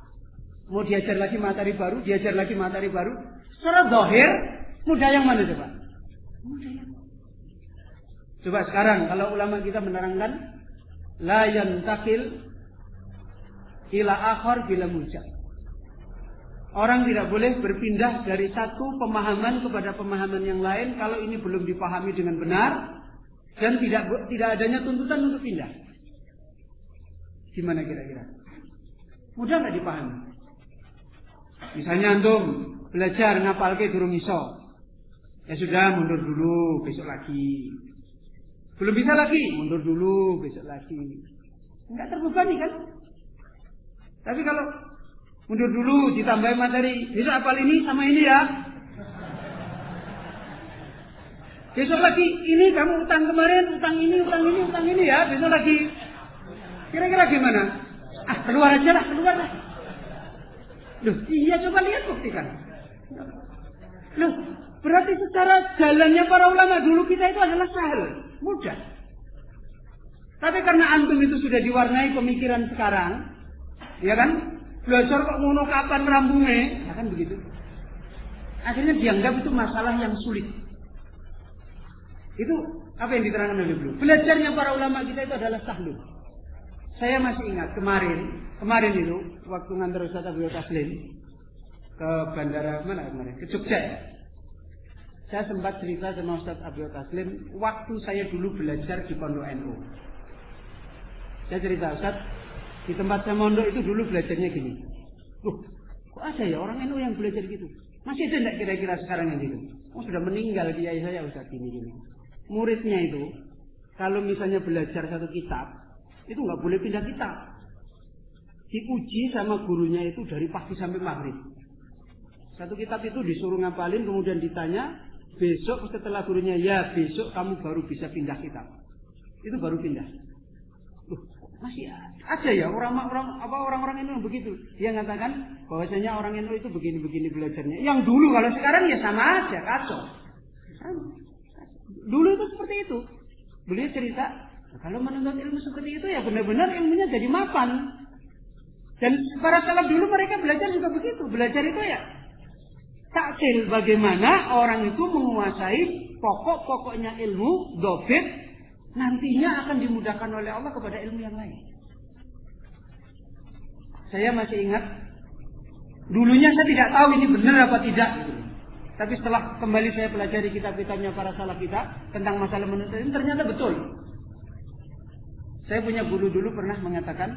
Mau diajar lagi materi baru, diajar lagi materi baru. Secara dohir, Mudah yang mana coba? Mudah yang Coba sekarang kalau ulama kita menerangkan la yantakil ila akhar bila mujab. Orang tidak boleh berpindah dari satu pemahaman kepada pemahaman yang lain kalau ini belum dipahami dengan benar dan tidak tidak adanya tuntutan untuk pindah. Gimana kira-kira? Mudah nggak dipahami? Misalnya antum belajar ngapal ke durung iso. Ya sudah mundur dulu, besok lagi. Belum bisa lagi, mundur dulu, besok lagi. Enggak terbebani kan? Tapi kalau mundur dulu ditambah materi, besok apal ini sama ini ya. Besok lagi, ini kamu utang kemarin, utang ini, utang ini, utang ini ya, besok lagi. Kira-kira gimana? Ah, keluar aja lah, keluar lah. Loh, iya coba lihat buktikan. Loh, Berarti secara jalannya para ulama dulu kita itu adalah sahel, mudah. Tapi karena antum itu sudah diwarnai pemikiran sekarang, ya kan? Belajar kok ngono kapan rambungnya, ya kan begitu. Akhirnya dianggap itu masalah yang sulit. Itu apa yang diterangkan oleh beliau. Belajarnya para ulama kita itu adalah sahlul. Saya masih ingat kemarin, kemarin itu waktu ngantar Ustaz Abdul Taslim ke bandara mana kemarin? Ke Jogja ya. Saya sempat cerita sama Ustaz Abdul Taslim waktu saya dulu belajar di Pondok NU. Saya cerita Ustaz, di tempat saya mondok itu dulu belajarnya gini. Loh, kok ada ya orang NU yang belajar gitu? Masih ada enggak kira-kira sekarang yang gitu? Oh sudah meninggal kiai saya Ustaz gini gini. Muridnya itu kalau misalnya belajar satu kitab itu nggak boleh pindah kitab. Diuji sama gurunya itu dari pagi sampai maghrib. Satu kitab itu disuruh ngapalin kemudian ditanya Besok setelah gurunya ya besok kamu baru bisa pindah kitab. Itu baru pindah. Loh, masih ada ya orang orang apa orang-orang itu begitu. Dia mengatakan bahwasanya orang itu itu begini-begini belajarnya. Yang dulu kalau sekarang ya sama aja kacau. Dulu itu seperti itu. Beliau cerita, nah, kalau menuntut ilmu seperti itu ya benar-benar ilmunya jadi mapan. Dan para salaf dulu mereka belajar juga begitu. Belajar itu ya taksil bagaimana orang itu menguasai pokok-pokoknya ilmu, dobit, nantinya akan dimudahkan oleh Allah kepada ilmu yang lain. Saya masih ingat, dulunya saya tidak tahu ini benar apa tidak. Tapi setelah kembali saya pelajari kitab-kitabnya para salaf kita tentang masalah menuntut ini ternyata betul. Saya punya guru dulu pernah mengatakan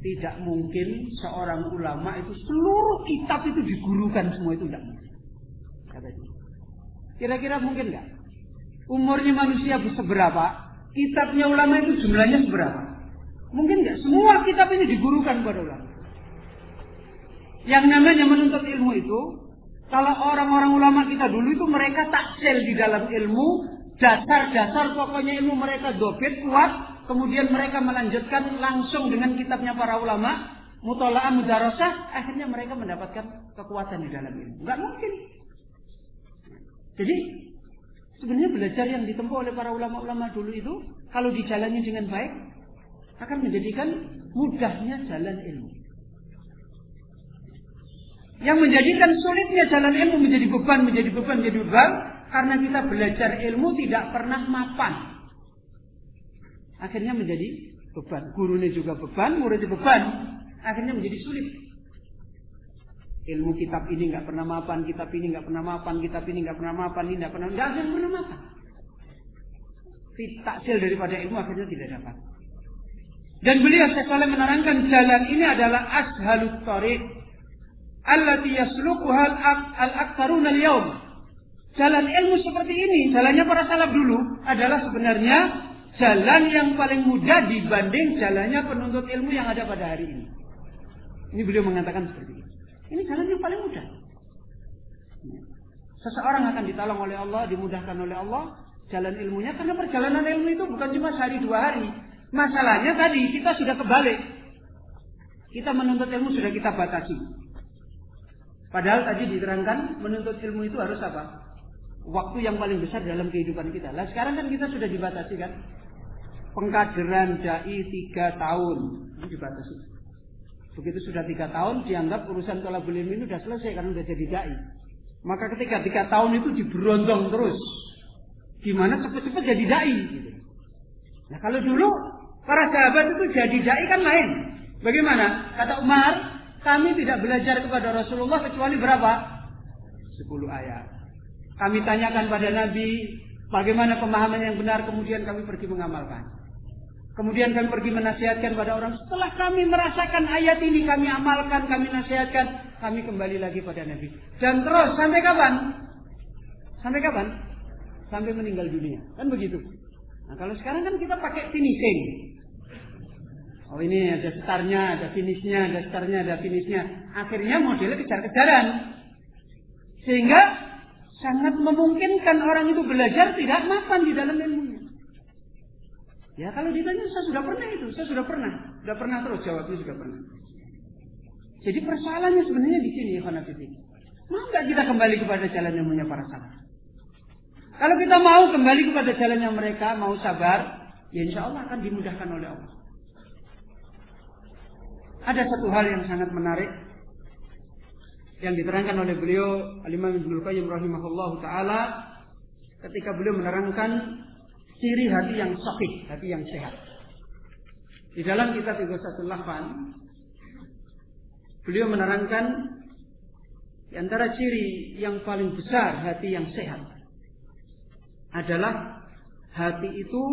tidak mungkin seorang ulama itu seluruh kitab itu digurukan semua itu tidak mungkin. Kira-kira mungkin nggak? Umurnya manusia seberapa? Kitabnya ulama itu jumlahnya seberapa? Mungkin nggak? Semua kitab ini digurukan kepada ulama. Yang namanya menuntut ilmu itu, kalau orang-orang ulama kita dulu itu mereka taksil di dalam ilmu, dasar-dasar pokoknya ilmu mereka dobit, kuat, kemudian mereka melanjutkan langsung dengan kitabnya para ulama, mutola'ah mudarasah, akhirnya mereka mendapatkan kekuatan di dalam ilmu. Enggak mungkin. Jadi sebenarnya belajar yang ditempuh oleh para ulama-ulama dulu itu kalau dijalani dengan baik akan menjadikan mudahnya jalan ilmu. Yang menjadikan sulitnya jalan ilmu menjadi beban, menjadi beban, menjadi beban karena kita belajar ilmu tidak pernah mapan. Akhirnya menjadi beban. Gurunya juga beban, muridnya beban. Akhirnya menjadi sulit. Ilmu kitab ini nggak pernah mapan, kitab ini nggak pernah mapan, kitab ini nggak pernah mapan, ini nggak pernah, nggak akan pernah mapan. Taksil daripada ilmu akhirnya tidak dapat. Dan beliau sekali menerangkan jalan ini adalah ashalut tariq allati yasluquha al-aktsaruna al-yawm. Jalan ilmu seperti ini, jalannya para salaf dulu adalah sebenarnya jalan yang paling mudah dibanding jalannya penuntut ilmu yang ada pada hari ini. Ini beliau mengatakan seperti ini. Ini jalan yang paling mudah. Seseorang akan ditolong oleh Allah, dimudahkan oleh Allah, jalan ilmunya karena perjalanan ilmu itu bukan cuma sehari dua hari, Masalahnya tadi kita sudah kebalik. Kita menuntut ilmu sudah kita batasi. Padahal tadi diterangkan menuntut ilmu itu harus apa? Waktu yang paling besar dalam kehidupan kita. Lah sekarang kan kita sudah dibatasi kan? Pengkaderan jai tiga tahun ini dibatasi. Begitu sudah tiga tahun dianggap urusan tolak belim ini sudah selesai karena sudah jadi dai. Maka ketika tiga tahun itu diberondong terus, gimana cepet-cepet jadi dai? Gitu. Nah kalau dulu Para sahabat itu jadi dai kan lain. Bagaimana? Kata Umar, kami tidak belajar kepada Rasulullah kecuali berapa? Sepuluh ayat. Kami tanyakan pada Nabi bagaimana pemahaman yang benar, kemudian kami pergi mengamalkan. Kemudian kami pergi menasihatkan pada orang. Setelah kami merasakan ayat ini, kami amalkan, kami nasihatkan, kami kembali lagi pada Nabi. Dan terus sampai kapan? Sampai kapan? Sampai meninggal dunia. Kan begitu. Nah kalau sekarang kan kita pakai finishing. Oh ini ada startnya, ada finishnya, ada startnya, ada finishnya. Akhirnya modelnya kejar-kejaran. Sehingga sangat memungkinkan orang itu belajar tidak makan di dalam ilmunya. Ya kalau ditanya saya sudah pernah itu, saya sudah pernah. Sudah pernah terus jawabnya sudah pernah. Jadi persoalannya sebenarnya di sini Khonafiti. Mau nggak kita kembali kepada jalan yang punya para sahabat? Kalau kita mau kembali kepada jalan yang mereka, mau sabar, ya insya Allah akan dimudahkan oleh Allah. Ada satu hal yang sangat menarik yang diterangkan oleh beliau Al-Imam Ibnu Qayyim rahimahullah taala ketika beliau menerangkan ciri hati yang sahih, hati yang sehat. Di dalam kitab 318 beliau menerangkan di antara ciri yang paling besar hati yang sehat adalah hati itu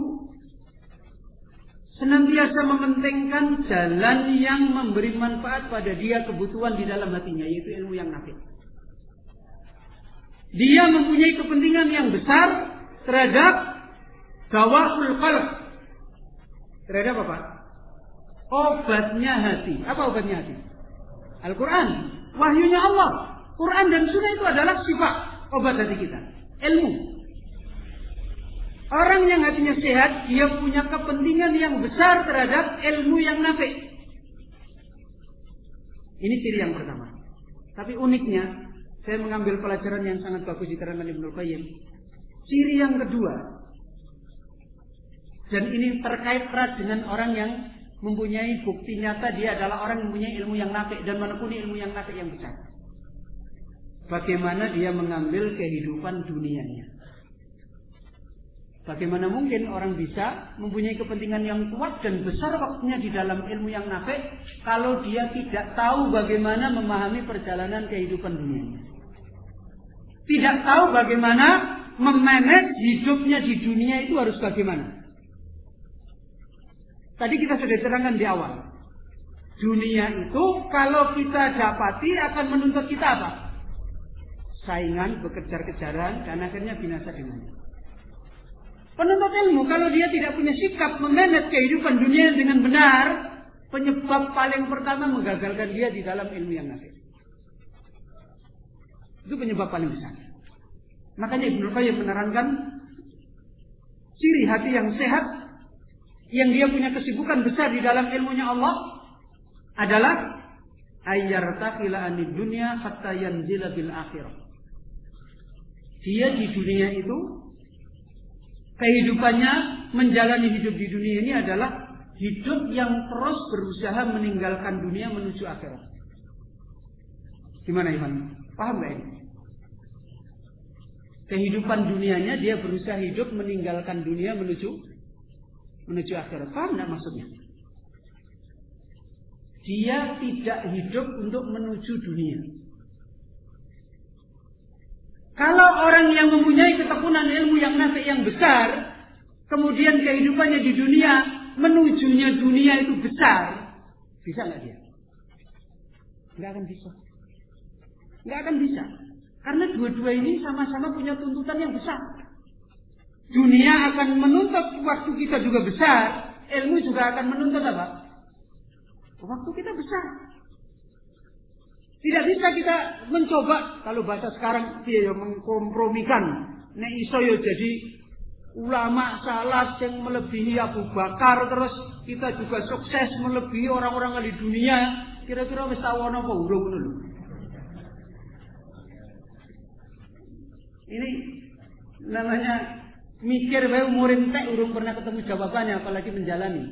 senantiasa mementingkan jalan yang memberi manfaat pada dia kebutuhan di dalam hatinya yaitu ilmu yang nafi. Dia mempunyai kepentingan yang besar terhadap gawahul qalb. Terhadap apa? Obatnya hati. Apa obatnya hati? Al-Quran. Wahyunya Allah. Quran dan Sunnah itu adalah sifat obat hati kita. Ilmu. Orang yang hatinya sehat, dia punya kepentingan yang besar terhadap ilmu yang nafi. Ini ciri yang pertama. Tapi uniknya, saya mengambil pelajaran yang sangat bagus di Ibnu Qayyim. Ciri yang kedua, dan ini terkait erat dengan orang yang mempunyai bukti nyata dia adalah orang yang mempunyai ilmu yang nafi dan menekuni ilmu yang nafi yang besar. Bagaimana dia mengambil kehidupan dunianya. Bagaimana mungkin orang bisa mempunyai kepentingan yang kuat dan besar waktunya di dalam ilmu yang nafik kalau dia tidak tahu bagaimana memahami perjalanan kehidupan dunia. Tidak tahu bagaimana memanage hidupnya di dunia itu harus bagaimana. Tadi kita sudah terangkan di awal. Dunia itu kalau kita dapati akan menuntut kita apa? Saingan, bekejar-kejaran, dan akhirnya binasa dengannya. Penuntut ilmu kalau dia tidak punya sikap memanage kehidupan dunia dengan benar, penyebab paling pertama menggagalkan dia di dalam ilmu yang nafis. Itu penyebab paling besar. Makanya Ibnu Qayyim menerangkan ciri hati yang sehat yang dia punya kesibukan besar di dalam ilmunya Allah adalah ayyartaqila anid dunya hatta yanzila bil akhirah. Dia di dunia itu kehidupannya menjalani hidup di dunia ini adalah hidup yang terus berusaha meninggalkan dunia menuju akhirat. Gimana Ivan? Paham gak ini? Kehidupan dunianya dia berusaha hidup meninggalkan dunia menuju menuju akhirat. Paham gak maksudnya? Dia tidak hidup untuk menuju dunia. Kalau orang yang mempunyai ketekunan ilmu yang nafi yang besar, kemudian kehidupannya di dunia menujunya dunia itu besar, bisa nggak dia? Nggak akan bisa. Nggak akan bisa. Karena dua-dua ini sama-sama punya tuntutan yang besar. Dunia akan menuntut waktu kita juga besar, ilmu juga akan menuntut apa? Waktu kita besar. Tidak bisa kita mencoba kalau bahasa sekarang dia yang mengkompromikan. Nek iso yo jadi ulama salah yang melebihi Abu Bakar terus kita juga sukses melebihi orang-orang di dunia. Kira-kira wis tawon apa urung ngono Ini namanya mikir bae umur entek urung pernah ketemu jawabannya apalagi menjalani.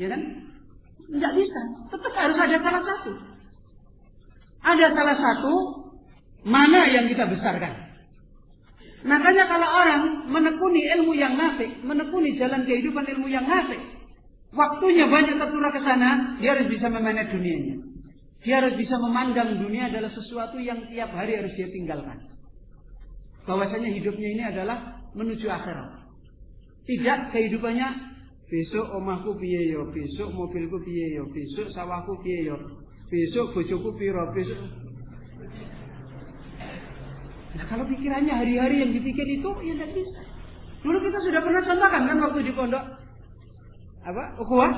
Ya kan? Enggak bisa. Tetap harus ada salah satu. Ada salah satu mana yang kita besarkan. Makanya kalau orang menekuni ilmu yang nafik, menekuni jalan kehidupan ilmu yang nafik, waktunya banyak tertular ke sana, dia harus bisa memanage dunianya. Dia harus bisa memandang dunia adalah sesuatu yang tiap hari harus dia tinggalkan. Bahwasanya hidupnya ini adalah menuju akhirat. Tidak kehidupannya besok omahku piye yo, besok mobilku piye yo, besok sawahku piye yo, besok bojoku piro, besok Nah kalau pikirannya hari-hari yang dipikir itu ya tidak bisa. Dulu kita sudah pernah contohkan kan waktu di pondok apa? Ukhuwah.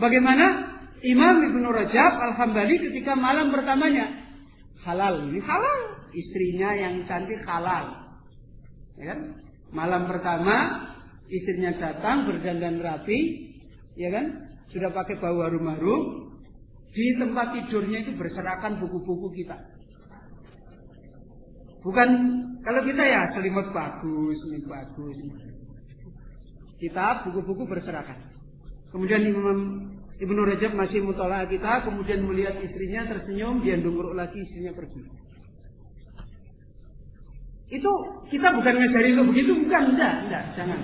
Bagaimana Imam Ibnu Rajab Al-Hambali ketika malam pertamanya halal ini halal istrinya yang cantik halal ya kan malam pertama istrinya datang berdandan rapi ya kan sudah pakai bau harum-harum di tempat tidurnya itu berserakan buku-buku kita Bukan kalau kita ya selimut bagus, ini bagus. Kita buku-buku berserakan. Kemudian Imam Ibnu Rajab masih mutolak kita, kemudian melihat istrinya tersenyum, dia dungkur lagi, istrinya pergi. Itu kita bukan ngajari untuk begitu, bukan, enggak, enggak, jangan.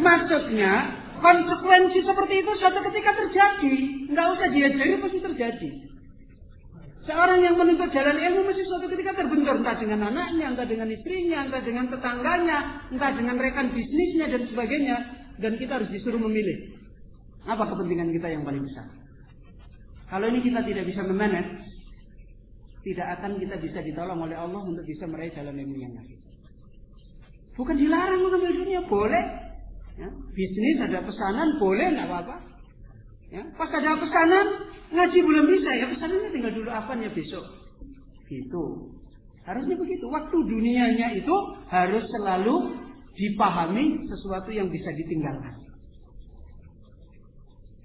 Maksudnya konsekuensi seperti itu suatu ketika terjadi, enggak usah diajari pasti terjadi. Seorang yang menuntut jalan ilmu mesti suatu ketika terbentur entah dengan anaknya, entah dengan istrinya, entah dengan tetangganya, entah dengan rekan bisnisnya dan sebagainya. Dan kita harus disuruh memilih. Apa kepentingan kita yang paling besar? Kalau ini kita tidak bisa memanage, tidak akan kita bisa ditolong oleh Allah untuk bisa meraih jalan ilmu yang lain. Bukan dilarang mengambil dunia, boleh. Ya, bisnis ada pesanan, boleh, nggak apa-apa. Ya, pas ada pesanan, ngaji belum bisa ya pesanannya tinggal dulu apanya besok. Gitu. Harusnya begitu. Waktu dunianya itu harus selalu dipahami sesuatu yang bisa ditinggalkan.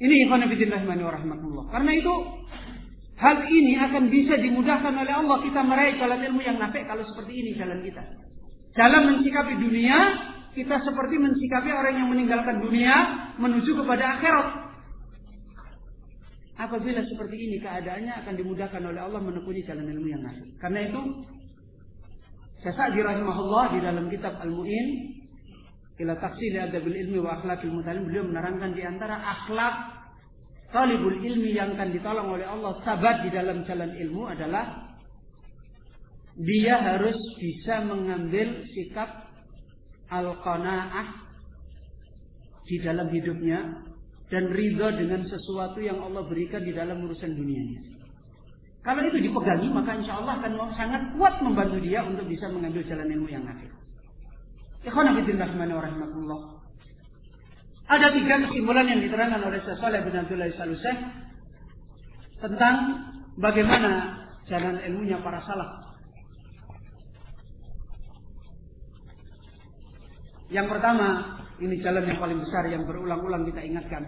Ini ikhwan rahmatullah. Karena itu hal ini akan bisa dimudahkan oleh Allah kita meraih jalan ilmu yang nafik kalau seperti ini jalan kita. Dalam mensikapi dunia, kita seperti mensikapi orang yang meninggalkan dunia menuju kepada akhirat. Apabila seperti ini keadaannya akan dimudahkan oleh Allah menekuni jalan ilmu yang nafi. Karena itu Syekh rahimahullah di dalam kitab Al-Mu'in ila tafsir adabil ilmi wa akhlakil mutalim beliau menerangkan di antara akhlak talibul ilmi yang akan ditolong oleh Allah sabat di dalam jalan ilmu adalah dia harus bisa mengambil sikap al-qanaah di dalam hidupnya dan ridho dengan sesuatu yang Allah berikan di dalam urusan dunianya. Kalau itu dipegangi, maka insya Allah akan sangat kuat membantu dia untuk bisa mengambil jalan ilmu yang akhir. Ikhwan. Ada tiga kesimpulan yang diterangkan oleh Syekh bin Abdullah Saluseh tentang bagaimana jalan ilmunya para salaf. Yang pertama, ini jalan yang paling besar yang berulang-ulang kita ingatkan.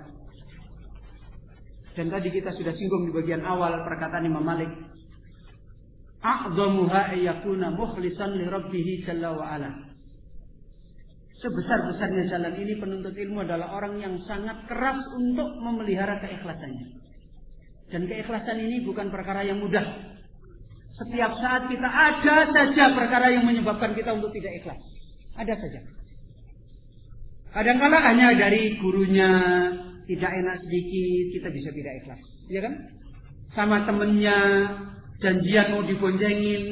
Dan tadi kita sudah singgung di bagian awal perkataan Imam Malik. A'zamuha ayyakuna mukhlisan li rabbih jalla wa ala. Sebesar-besarnya jalan ini penuntut ilmu adalah orang yang sangat keras untuk memelihara keikhlasannya. Dan keikhlasan ini bukan perkara yang mudah. Setiap saat kita ada saja perkara yang menyebabkan kita untuk tidak ikhlas. Ada saja. Kadang-kala hanya dari gurunya, tidak enak sedikit, kita bisa tidak ikhlas. Ya kan? Sama temennya, janjian mau dibonjengin,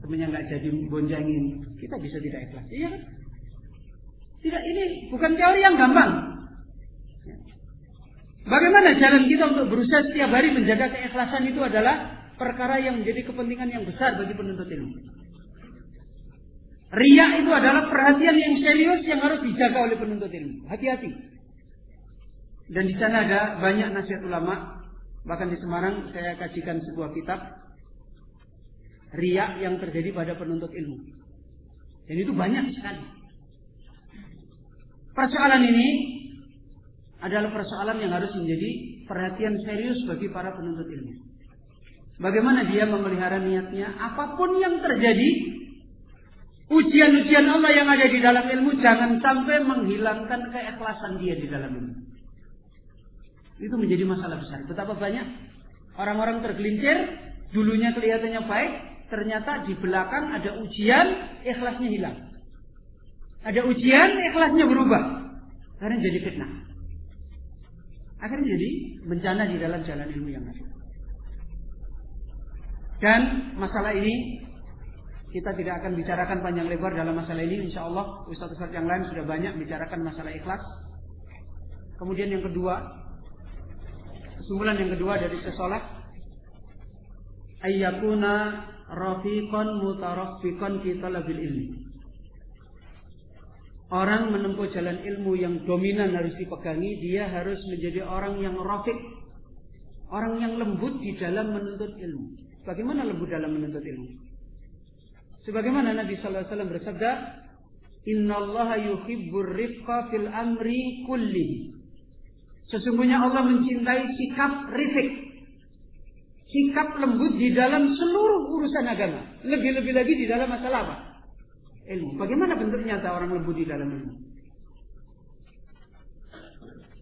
temennya nggak jadi bonjengin, kita bisa tidak ikhlas. Iya kan? Tidak, ini bukan teori yang gampang. Bagaimana jalan kita untuk berusaha setiap hari menjaga keikhlasan itu adalah perkara yang menjadi kepentingan yang besar bagi penuntut ilmu. Riak itu adalah perhatian yang serius yang harus dijaga oleh penuntut ilmu. Hati-hati. Dan di sana ada banyak nasihat ulama. Bahkan di Semarang saya kajikan sebuah kitab. Riak yang terjadi pada penuntut ilmu. Dan itu banyak sekali. Persoalan ini adalah persoalan yang harus menjadi perhatian serius bagi para penuntut ilmu. Bagaimana dia memelihara niatnya, apa pun yang terjadi, ujian-ujian Allah yang ada di dalam ilmu jangan sampai menghilangkan keikhlasan dia di dalam ilmu. Itu menjadi masalah besar. Betapa banyak orang-orang tergelincir, dulunya kelihatannya baik, ternyata di belakang ada ujian, ikhlasnya hilang. Ada ujian, ikhlasnya berubah. Karena jadi fitnah. Akhirnya jadi bencana di dalam jalan ilmu yang ada. Dan masalah ini kita tidak akan bicarakan panjang lebar dalam masalah ini. Insya Allah Ustaz-Ustaz yang lain sudah banyak bicarakan masalah ikhlas. Kemudian yang kedua, kesimpulan yang kedua dari sesolah, ayyakuna rafiqan mutaraffiqan kita labil ilmi. Orang menempuh jalan ilmu yang dominan harus dipegangi, dia harus menjadi orang yang rafik, orang yang lembut di dalam menuntut ilmu. Bagaimana lembut dalam menuntut ilmu? Sebagaimana Nabi sallallahu alaihi wasallam bersabda, "Innallaha yuhibbur rifqa fil amri kulli." Sesungguhnya Allah mencintai sikap rifik. Sikap lembut di dalam seluruh urusan agama. Lebih-lebih lagi di dalam masalah apa? Ilmu. Bagaimana bentuk nyata orang lembut di dalam ilmu?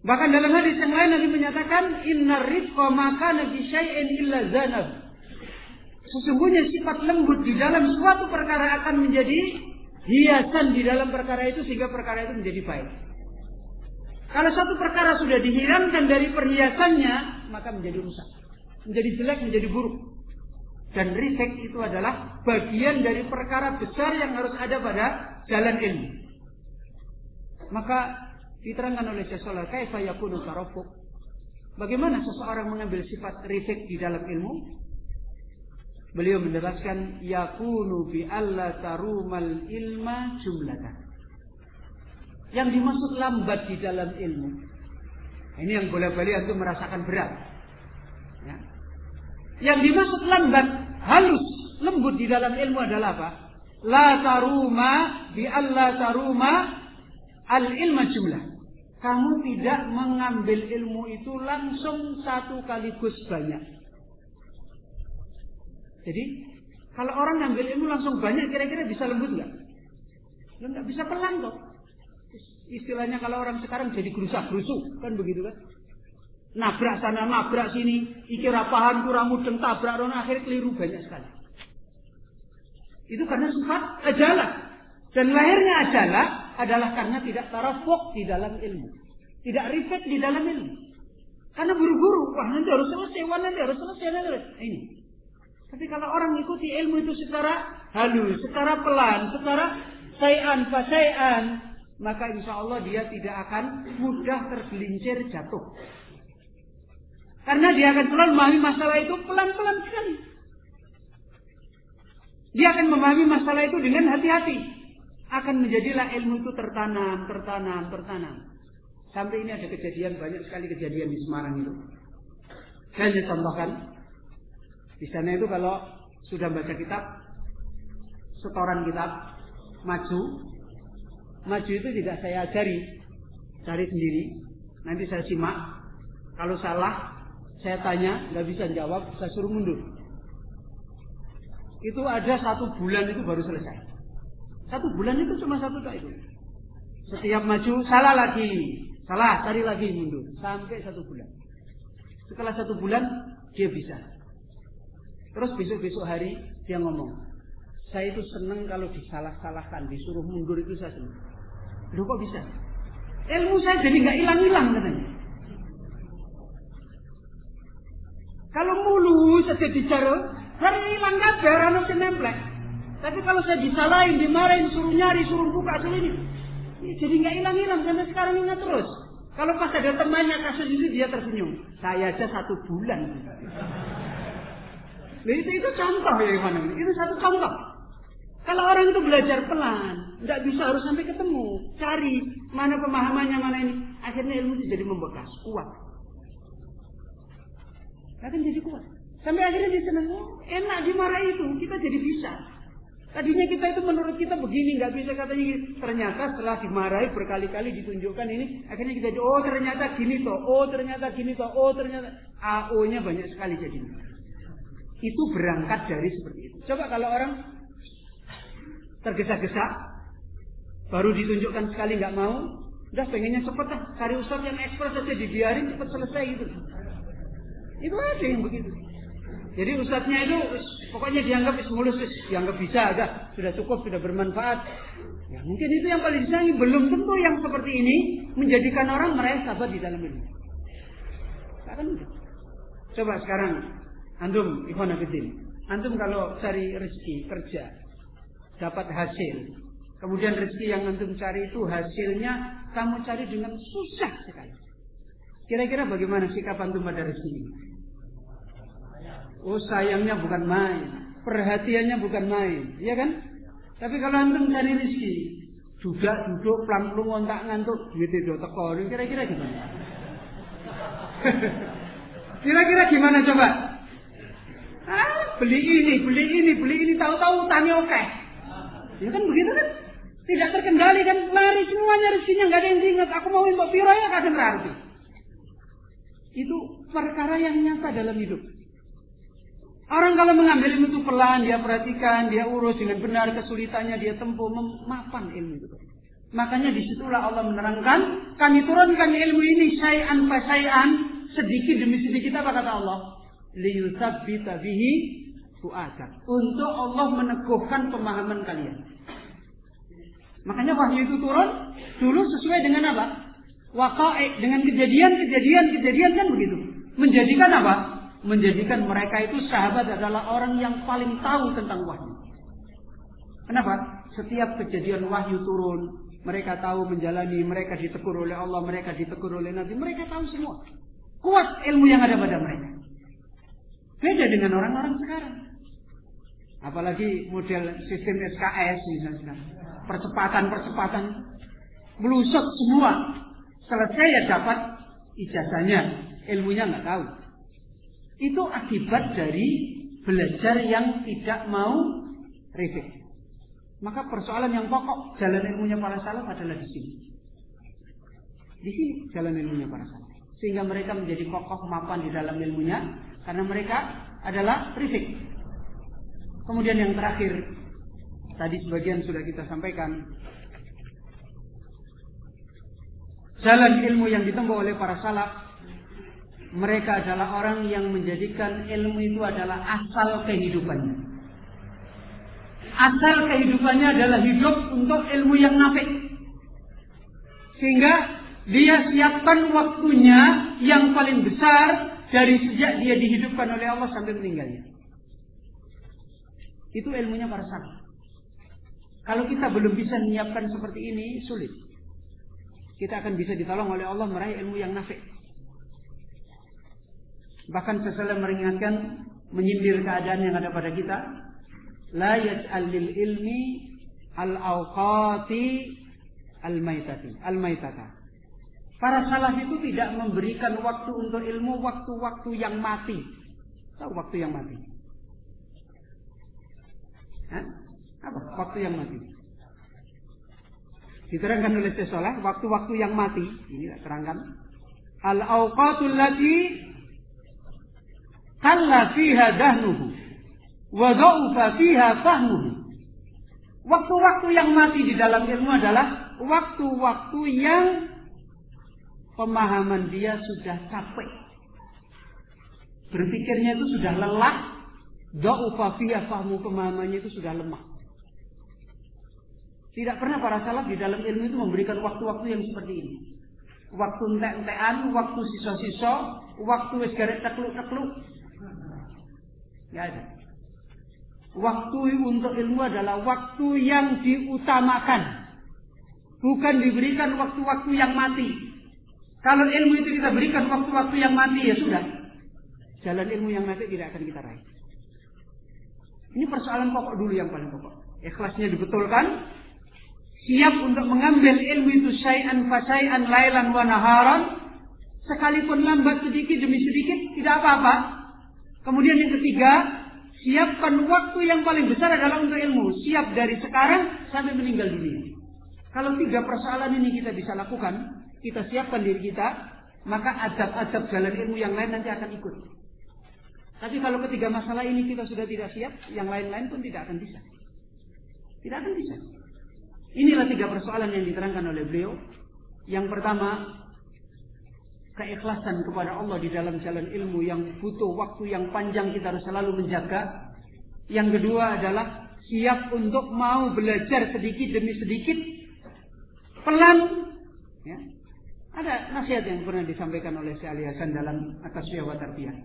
Bahkan dalam hadis yang lain Nabi menyatakan inna rifqa maka nabi syai'in illa zanab. Sesungguhnya sifat lembut di dalam suatu perkara akan menjadi hiasan di dalam perkara itu sehingga perkara itu menjadi baik. Kalau satu perkara sudah dihilangkan dari perhiasannya, maka menjadi rusak. Menjadi jelek, menjadi buruk. Dan riset itu adalah bagian dari perkara besar yang harus ada pada jalan ilmu. Maka diterangkan oleh Syaikhullah kaifa yakunu taraffuq. Bagaimana seseorang mengambil sifat riset di dalam ilmu? Beliau menjelaskan yakunu bi alla tarumal ilma jumlatan. Yang dimaksud lambat di dalam ilmu. Ini yang boleh-boleh untuk merasakan berat. Ya. Yang dimaksud lambat, halus, lembut di dalam ilmu adalah apa? La taruma bi alla taruma al ilma jumlah. Kamu tidak mengambil ilmu itu langsung satu kaligus banyak. Jadi kalau orang ngambil ilmu langsung banyak kira-kira bisa lembut nggak? Ya nggak bisa pelan kok. Istilahnya kalau orang sekarang jadi gerusak gerusuk kan begitu kan? Nabrak sana, nabrak sini. Iki rapahan kurang mudeng tabrak rono akhirnya keliru banyak sekali. Itu karena sifat ajalah. Dan lahirnya ajalah adalah karena tidak tarafuk di dalam ilmu. Tidak rifat di dalam ilmu. Karena buru-buru. Wah nanti harus selesai, wah nanti harus selesai. Nanti harus. Ini. Tapi kalau orang ikuti ilmu itu secara halus, secara pelan, secara sayan, fasayan, maka insya Allah dia tidak akan mudah tergelincir jatuh. Karena dia akan selalu memahami masalah itu pelan-pelan sekali. Dia akan memahami masalah itu dengan hati-hati. Akan menjadilah ilmu itu tertanam, tertanam, tertanam. Sampai ini ada kejadian, banyak sekali kejadian di Semarang itu. Saya hanya contohkan. Di sana itu kalau sudah baca kitab, setoran kitab, maju. Maju itu tidak saya ajari. Cari sendiri. Nanti saya simak. Kalau salah, saya tanya, nggak bisa jawab, saya suruh mundur. Itu ada satu bulan itu baru selesai. Satu bulan itu cuma satu tak itu. Setiap maju, salah lagi. Salah, cari lagi mundur. Sampai satu bulan. Setelah satu bulan, dia bisa. Terus besok-besok hari, dia ngomong. Saya itu senang kalau disalah-salahkan, disuruh mundur itu saya senang. Loh kok bisa? Ilmu saya jadi nggak hilang-hilang katanya. Kalau mulu saja bicara, hari hilang kabar anak nemplek. Tapi kalau saya disalahin, dimarahin, suruh nyari, suruh buka, suruh ini. Jadi nggak hilang-hilang sampai sekarang ingat terus. Kalau pas ada temannya kasus ini dia tersenyum. Saya aja satu bulan. Nah, itu, itu contoh ya Iwan. Itu satu contoh. Kalau orang itu belajar pelan, nggak bisa harus sampai ketemu, cari mana pemahamannya mana ini, akhirnya ilmu itu jadi membekas, kuat. Akan jadi kuat. Sampai akhirnya dia senang, oh, enak dimarahi itu, kita jadi bisa. Tadinya kita itu menurut kita begini, nggak bisa katanya Ternyata setelah dimarahi berkali-kali ditunjukkan ini, akhirnya kita oh ternyata gini toh, oh ternyata gini toh, oh ternyata AO-nya banyak sekali jadi. Itu berangkat dari seperti itu. Coba kalau orang tergesa-gesa, baru ditunjukkan sekali nggak mau, udah pengennya cepet lah, cari ustaz yang ekspres saja dibiarin cepet selesai gitu. Itu ada yang begitu. Jadi ustadznya itu pokoknya dianggap mulus, dianggap bisa aja, sudah cukup, sudah bermanfaat. Ya, mungkin itu yang paling disayangi. Belum tentu yang seperti ini menjadikan orang meraih sahabat di dalam ini. Akan Coba sekarang antum Ikhwan Abidin. Antum kalau cari rezeki kerja dapat hasil. Kemudian rezeki yang antum cari itu hasilnya kamu cari dengan susah sekali. Kira-kira bagaimana sikap antum pada rezeki ini? Oh sayangnya bukan main. Perhatiannya bukan main. Iya kan? Tapi kalau antum cari rezeki. Juga duduk pelan pelan ngontak ngantuk. Duit itu teko. Kira-kira gimana? Kira-kira gimana coba? Ah, beli ini, beli ini, beli ini. Tahu-tahu utangnya oke. Ya kan begitu kan? Tidak terkendali kan? Lari semuanya rezekinya nggak ada yang diingat. Aku mau untuk piro ya kadang berarti. Itu perkara yang nyata dalam hidup. Orang kalau mengambil ilmu itu pelan, dia perhatikan, dia urus dengan benar kesulitannya, dia tempuh memapan ilmu itu. Makanya di situlah Allah menerangkan, kami turunkan ilmu ini syai'an fa syai'an, sedikit demi sedikit apa kata Allah? Liyutsabbita bihi fu'adak. Untuk Allah meneguhkan pemahaman kalian. Makanya wahyu itu turun dulu sesuai dengan apa? Waqa'i dengan kejadian-kejadian kejadian kan begitu. Menjadikan apa? menjadikan mereka itu sahabat adalah orang yang paling tahu tentang wahyu. Kenapa? Setiap kejadian wahyu turun, mereka tahu menjalani, mereka ditegur oleh Allah, mereka ditegur oleh Nabi, mereka tahu semua. Kuat ilmu yang ada pada mereka. Beda dengan orang-orang sekarang. Apalagi model sistem SKS misalnya. Percepatan-percepatan. Melusut semua. Selesai ya dapat ijazahnya. Ilmunya nggak tahu. Itu akibat dari belajar yang tidak mau refleks. Maka persoalan yang pokok jalan ilmunya para salaf adalah di sini. Di sini jalan ilmunya para salaf. Sehingga mereka menjadi kokoh mapan di dalam ilmunya karena mereka adalah refleks. Kemudian yang terakhir tadi sebagian sudah kita sampaikan jalan ilmu yang ditempuh oleh para salaf mereka adalah orang yang menjadikan ilmu itu adalah asal kehidupannya. Asal kehidupannya adalah hidup untuk ilmu yang nafik. Sehingga dia siapkan waktunya yang paling besar dari sejak dia dihidupkan oleh Allah sampai meninggalnya. Itu ilmunya para sahabat. Kalau kita belum bisa menyiapkan seperti ini, sulit. Kita akan bisa ditolong oleh Allah meraih ilmu yang nafik. Bahkan seseorang meringatkan menyindir keadaan yang ada pada kita. La yaj'al lil ilmi al awqati al maitati al maitata. Para salaf itu tidak memberikan waktu untuk ilmu waktu-waktu yang mati. Tahu waktu yang mati? Hah? Apa? Waktu yang mati. Diterangkan oleh seseorang waktu-waktu yang mati. Ini terangkan. Al awqatul lati Kalla fiha dahnuhu. Wa dha'ufa fiha fahmuhu. Waktu-waktu yang mati di dalam ilmu adalah waktu-waktu yang pemahaman dia sudah capek. Berpikirnya itu sudah lelah. Dha'ufa fiha fahmu pemahamannya itu sudah lemah. Tidak pernah para salaf di dalam ilmu itu memberikan waktu-waktu yang seperti ini. Waktu entek-entekan, waktu sisa-sisa, waktu wis garek tekluk-tekluk, Tidak ada. Waktu untuk ilmu adalah waktu yang diutamakan. Bukan diberikan waktu-waktu yang mati. Kalau ilmu itu kita berikan waktu-waktu yang mati ya sudah. Jalan ilmu yang mati tidak akan kita raih. Ini persoalan pokok dulu yang paling pokok. Ikhlasnya dibetulkan. Siap untuk mengambil ilmu itu syai'an fasai'an lailan wa naharan. Sekalipun lambat sedikit demi sedikit tidak apa-apa. Kemudian yang ketiga, siapkan waktu yang paling besar adalah untuk ilmu. Siap dari sekarang sampai meninggal dunia. Kalau tiga persoalan ini kita bisa lakukan, kita siapkan diri kita, maka adab-adab jalan ilmu yang lain nanti akan ikut. Tapi kalau ketiga masalah ini kita sudah tidak siap, yang lain-lain pun tidak akan bisa. Tidak akan bisa. Inilah tiga persoalan yang diterangkan oleh beliau. Yang pertama, keikhlasan kepada Allah di dalam jalan ilmu yang butuh waktu yang panjang kita harus selalu menjaga. Yang kedua adalah siap untuk mau belajar sedikit demi sedikit, pelan, ya, ada nasihat yang pernah disampaikan oleh Syekh Ali Hasan dalam atas wa tarbiyah.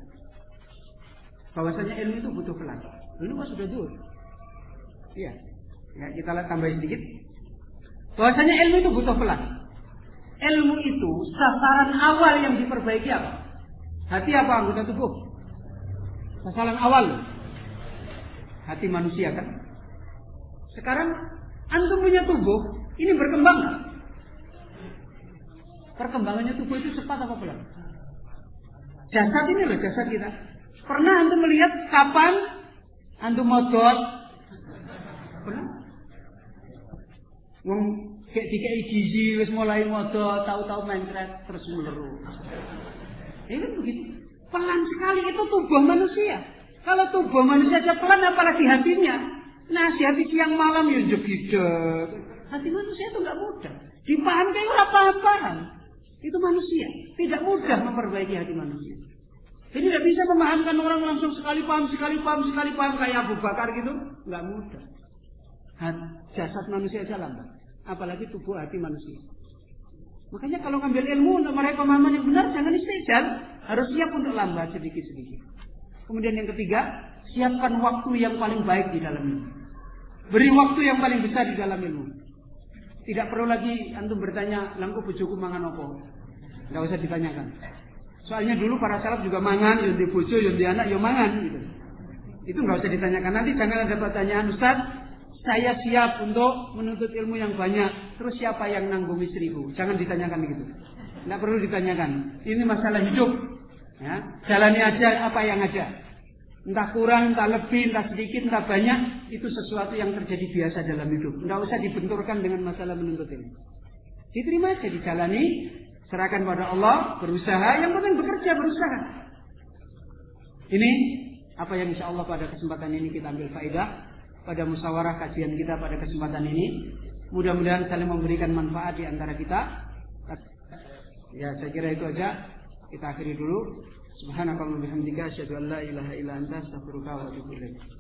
Bahwasanya ilmu itu butuh pelan. Kan sudah dulu. Iya. Ya, kita lihat tambah sedikit. Bahwasanya ilmu itu butuh pelan. Ilmu itu sasaran awal yang diperbaiki apa? Hati apa anggota tubuh? Sasaran awal. Hati manusia kan? Sekarang antum punya tubuh, ini berkembang Perkembangannya tubuh itu cepat apa pelan? Jasad ini loh jasad kita. Pernah antum melihat kapan antum modal? Pernah? Wong kayak dikai gizi mulai modal, tahu-tahu main kret terus meleru. Ini begitu. Pelan sekali itu tubuh manusia. Kalau tubuh manusia aja pelan apalagi hatinya. Nah, si hati siang malam ya jegideg. Hati manusia itu nggak mudah. Dipaham kayak apa-apaan. Itu manusia. Tidak mudah memperbaiki hati manusia. Jadi tidak bisa memahamkan orang langsung sekali paham, sekali paham, sekali paham kayak Abu Bakar gitu. Nggak mudah. Jasad manusia aja lambat. Apalagi tubuh hati manusia. Makanya kalau ngambil ilmu untuk meraih pemahaman yang benar, jangan istijal. Harus siap untuk lambat sedikit-sedikit. Kemudian yang ketiga, siapkan waktu yang paling baik di dalam ilmu. Beri waktu yang paling besar di dalam ilmu. Tidak perlu lagi antum bertanya, langkah bujuku mangan apa? Tidak usah ditanyakan. Soalnya dulu para salaf juga mangan, yang di bojo, yang di anak, yang mangan gitu. Itu nggak usah ditanyakan. Nanti jangan ada pertanyaan, Ustaz, saya siap untuk menuntut ilmu yang banyak. Terus siapa yang nanggung istriku? Jangan ditanyakan gitu. Tidak perlu ditanyakan. Ini masalah hidup. Ya, jalani aja apa yang ada. Entah kurang, entah lebih, entah sedikit, entah banyak, itu sesuatu yang terjadi biasa dalam hidup. Tidak usah dibenturkan dengan masalah menuntut ilmu. Diterima aja, dijalani, serahkan pada Allah, berusaha, yang penting bekerja, berusaha. Ini apa yang insya Allah pada kesempatan ini kita ambil faedah pada musyawarah kajian kita pada kesempatan ini. Mudah-mudahan saling memberikan manfaat di antara kita. Ya, saya kira itu aja. Kita akhiri dulu. Subhanakallahumma bihamdika asyhadu an la ilaha illa anta astaghfiruka wa atubu ilaik.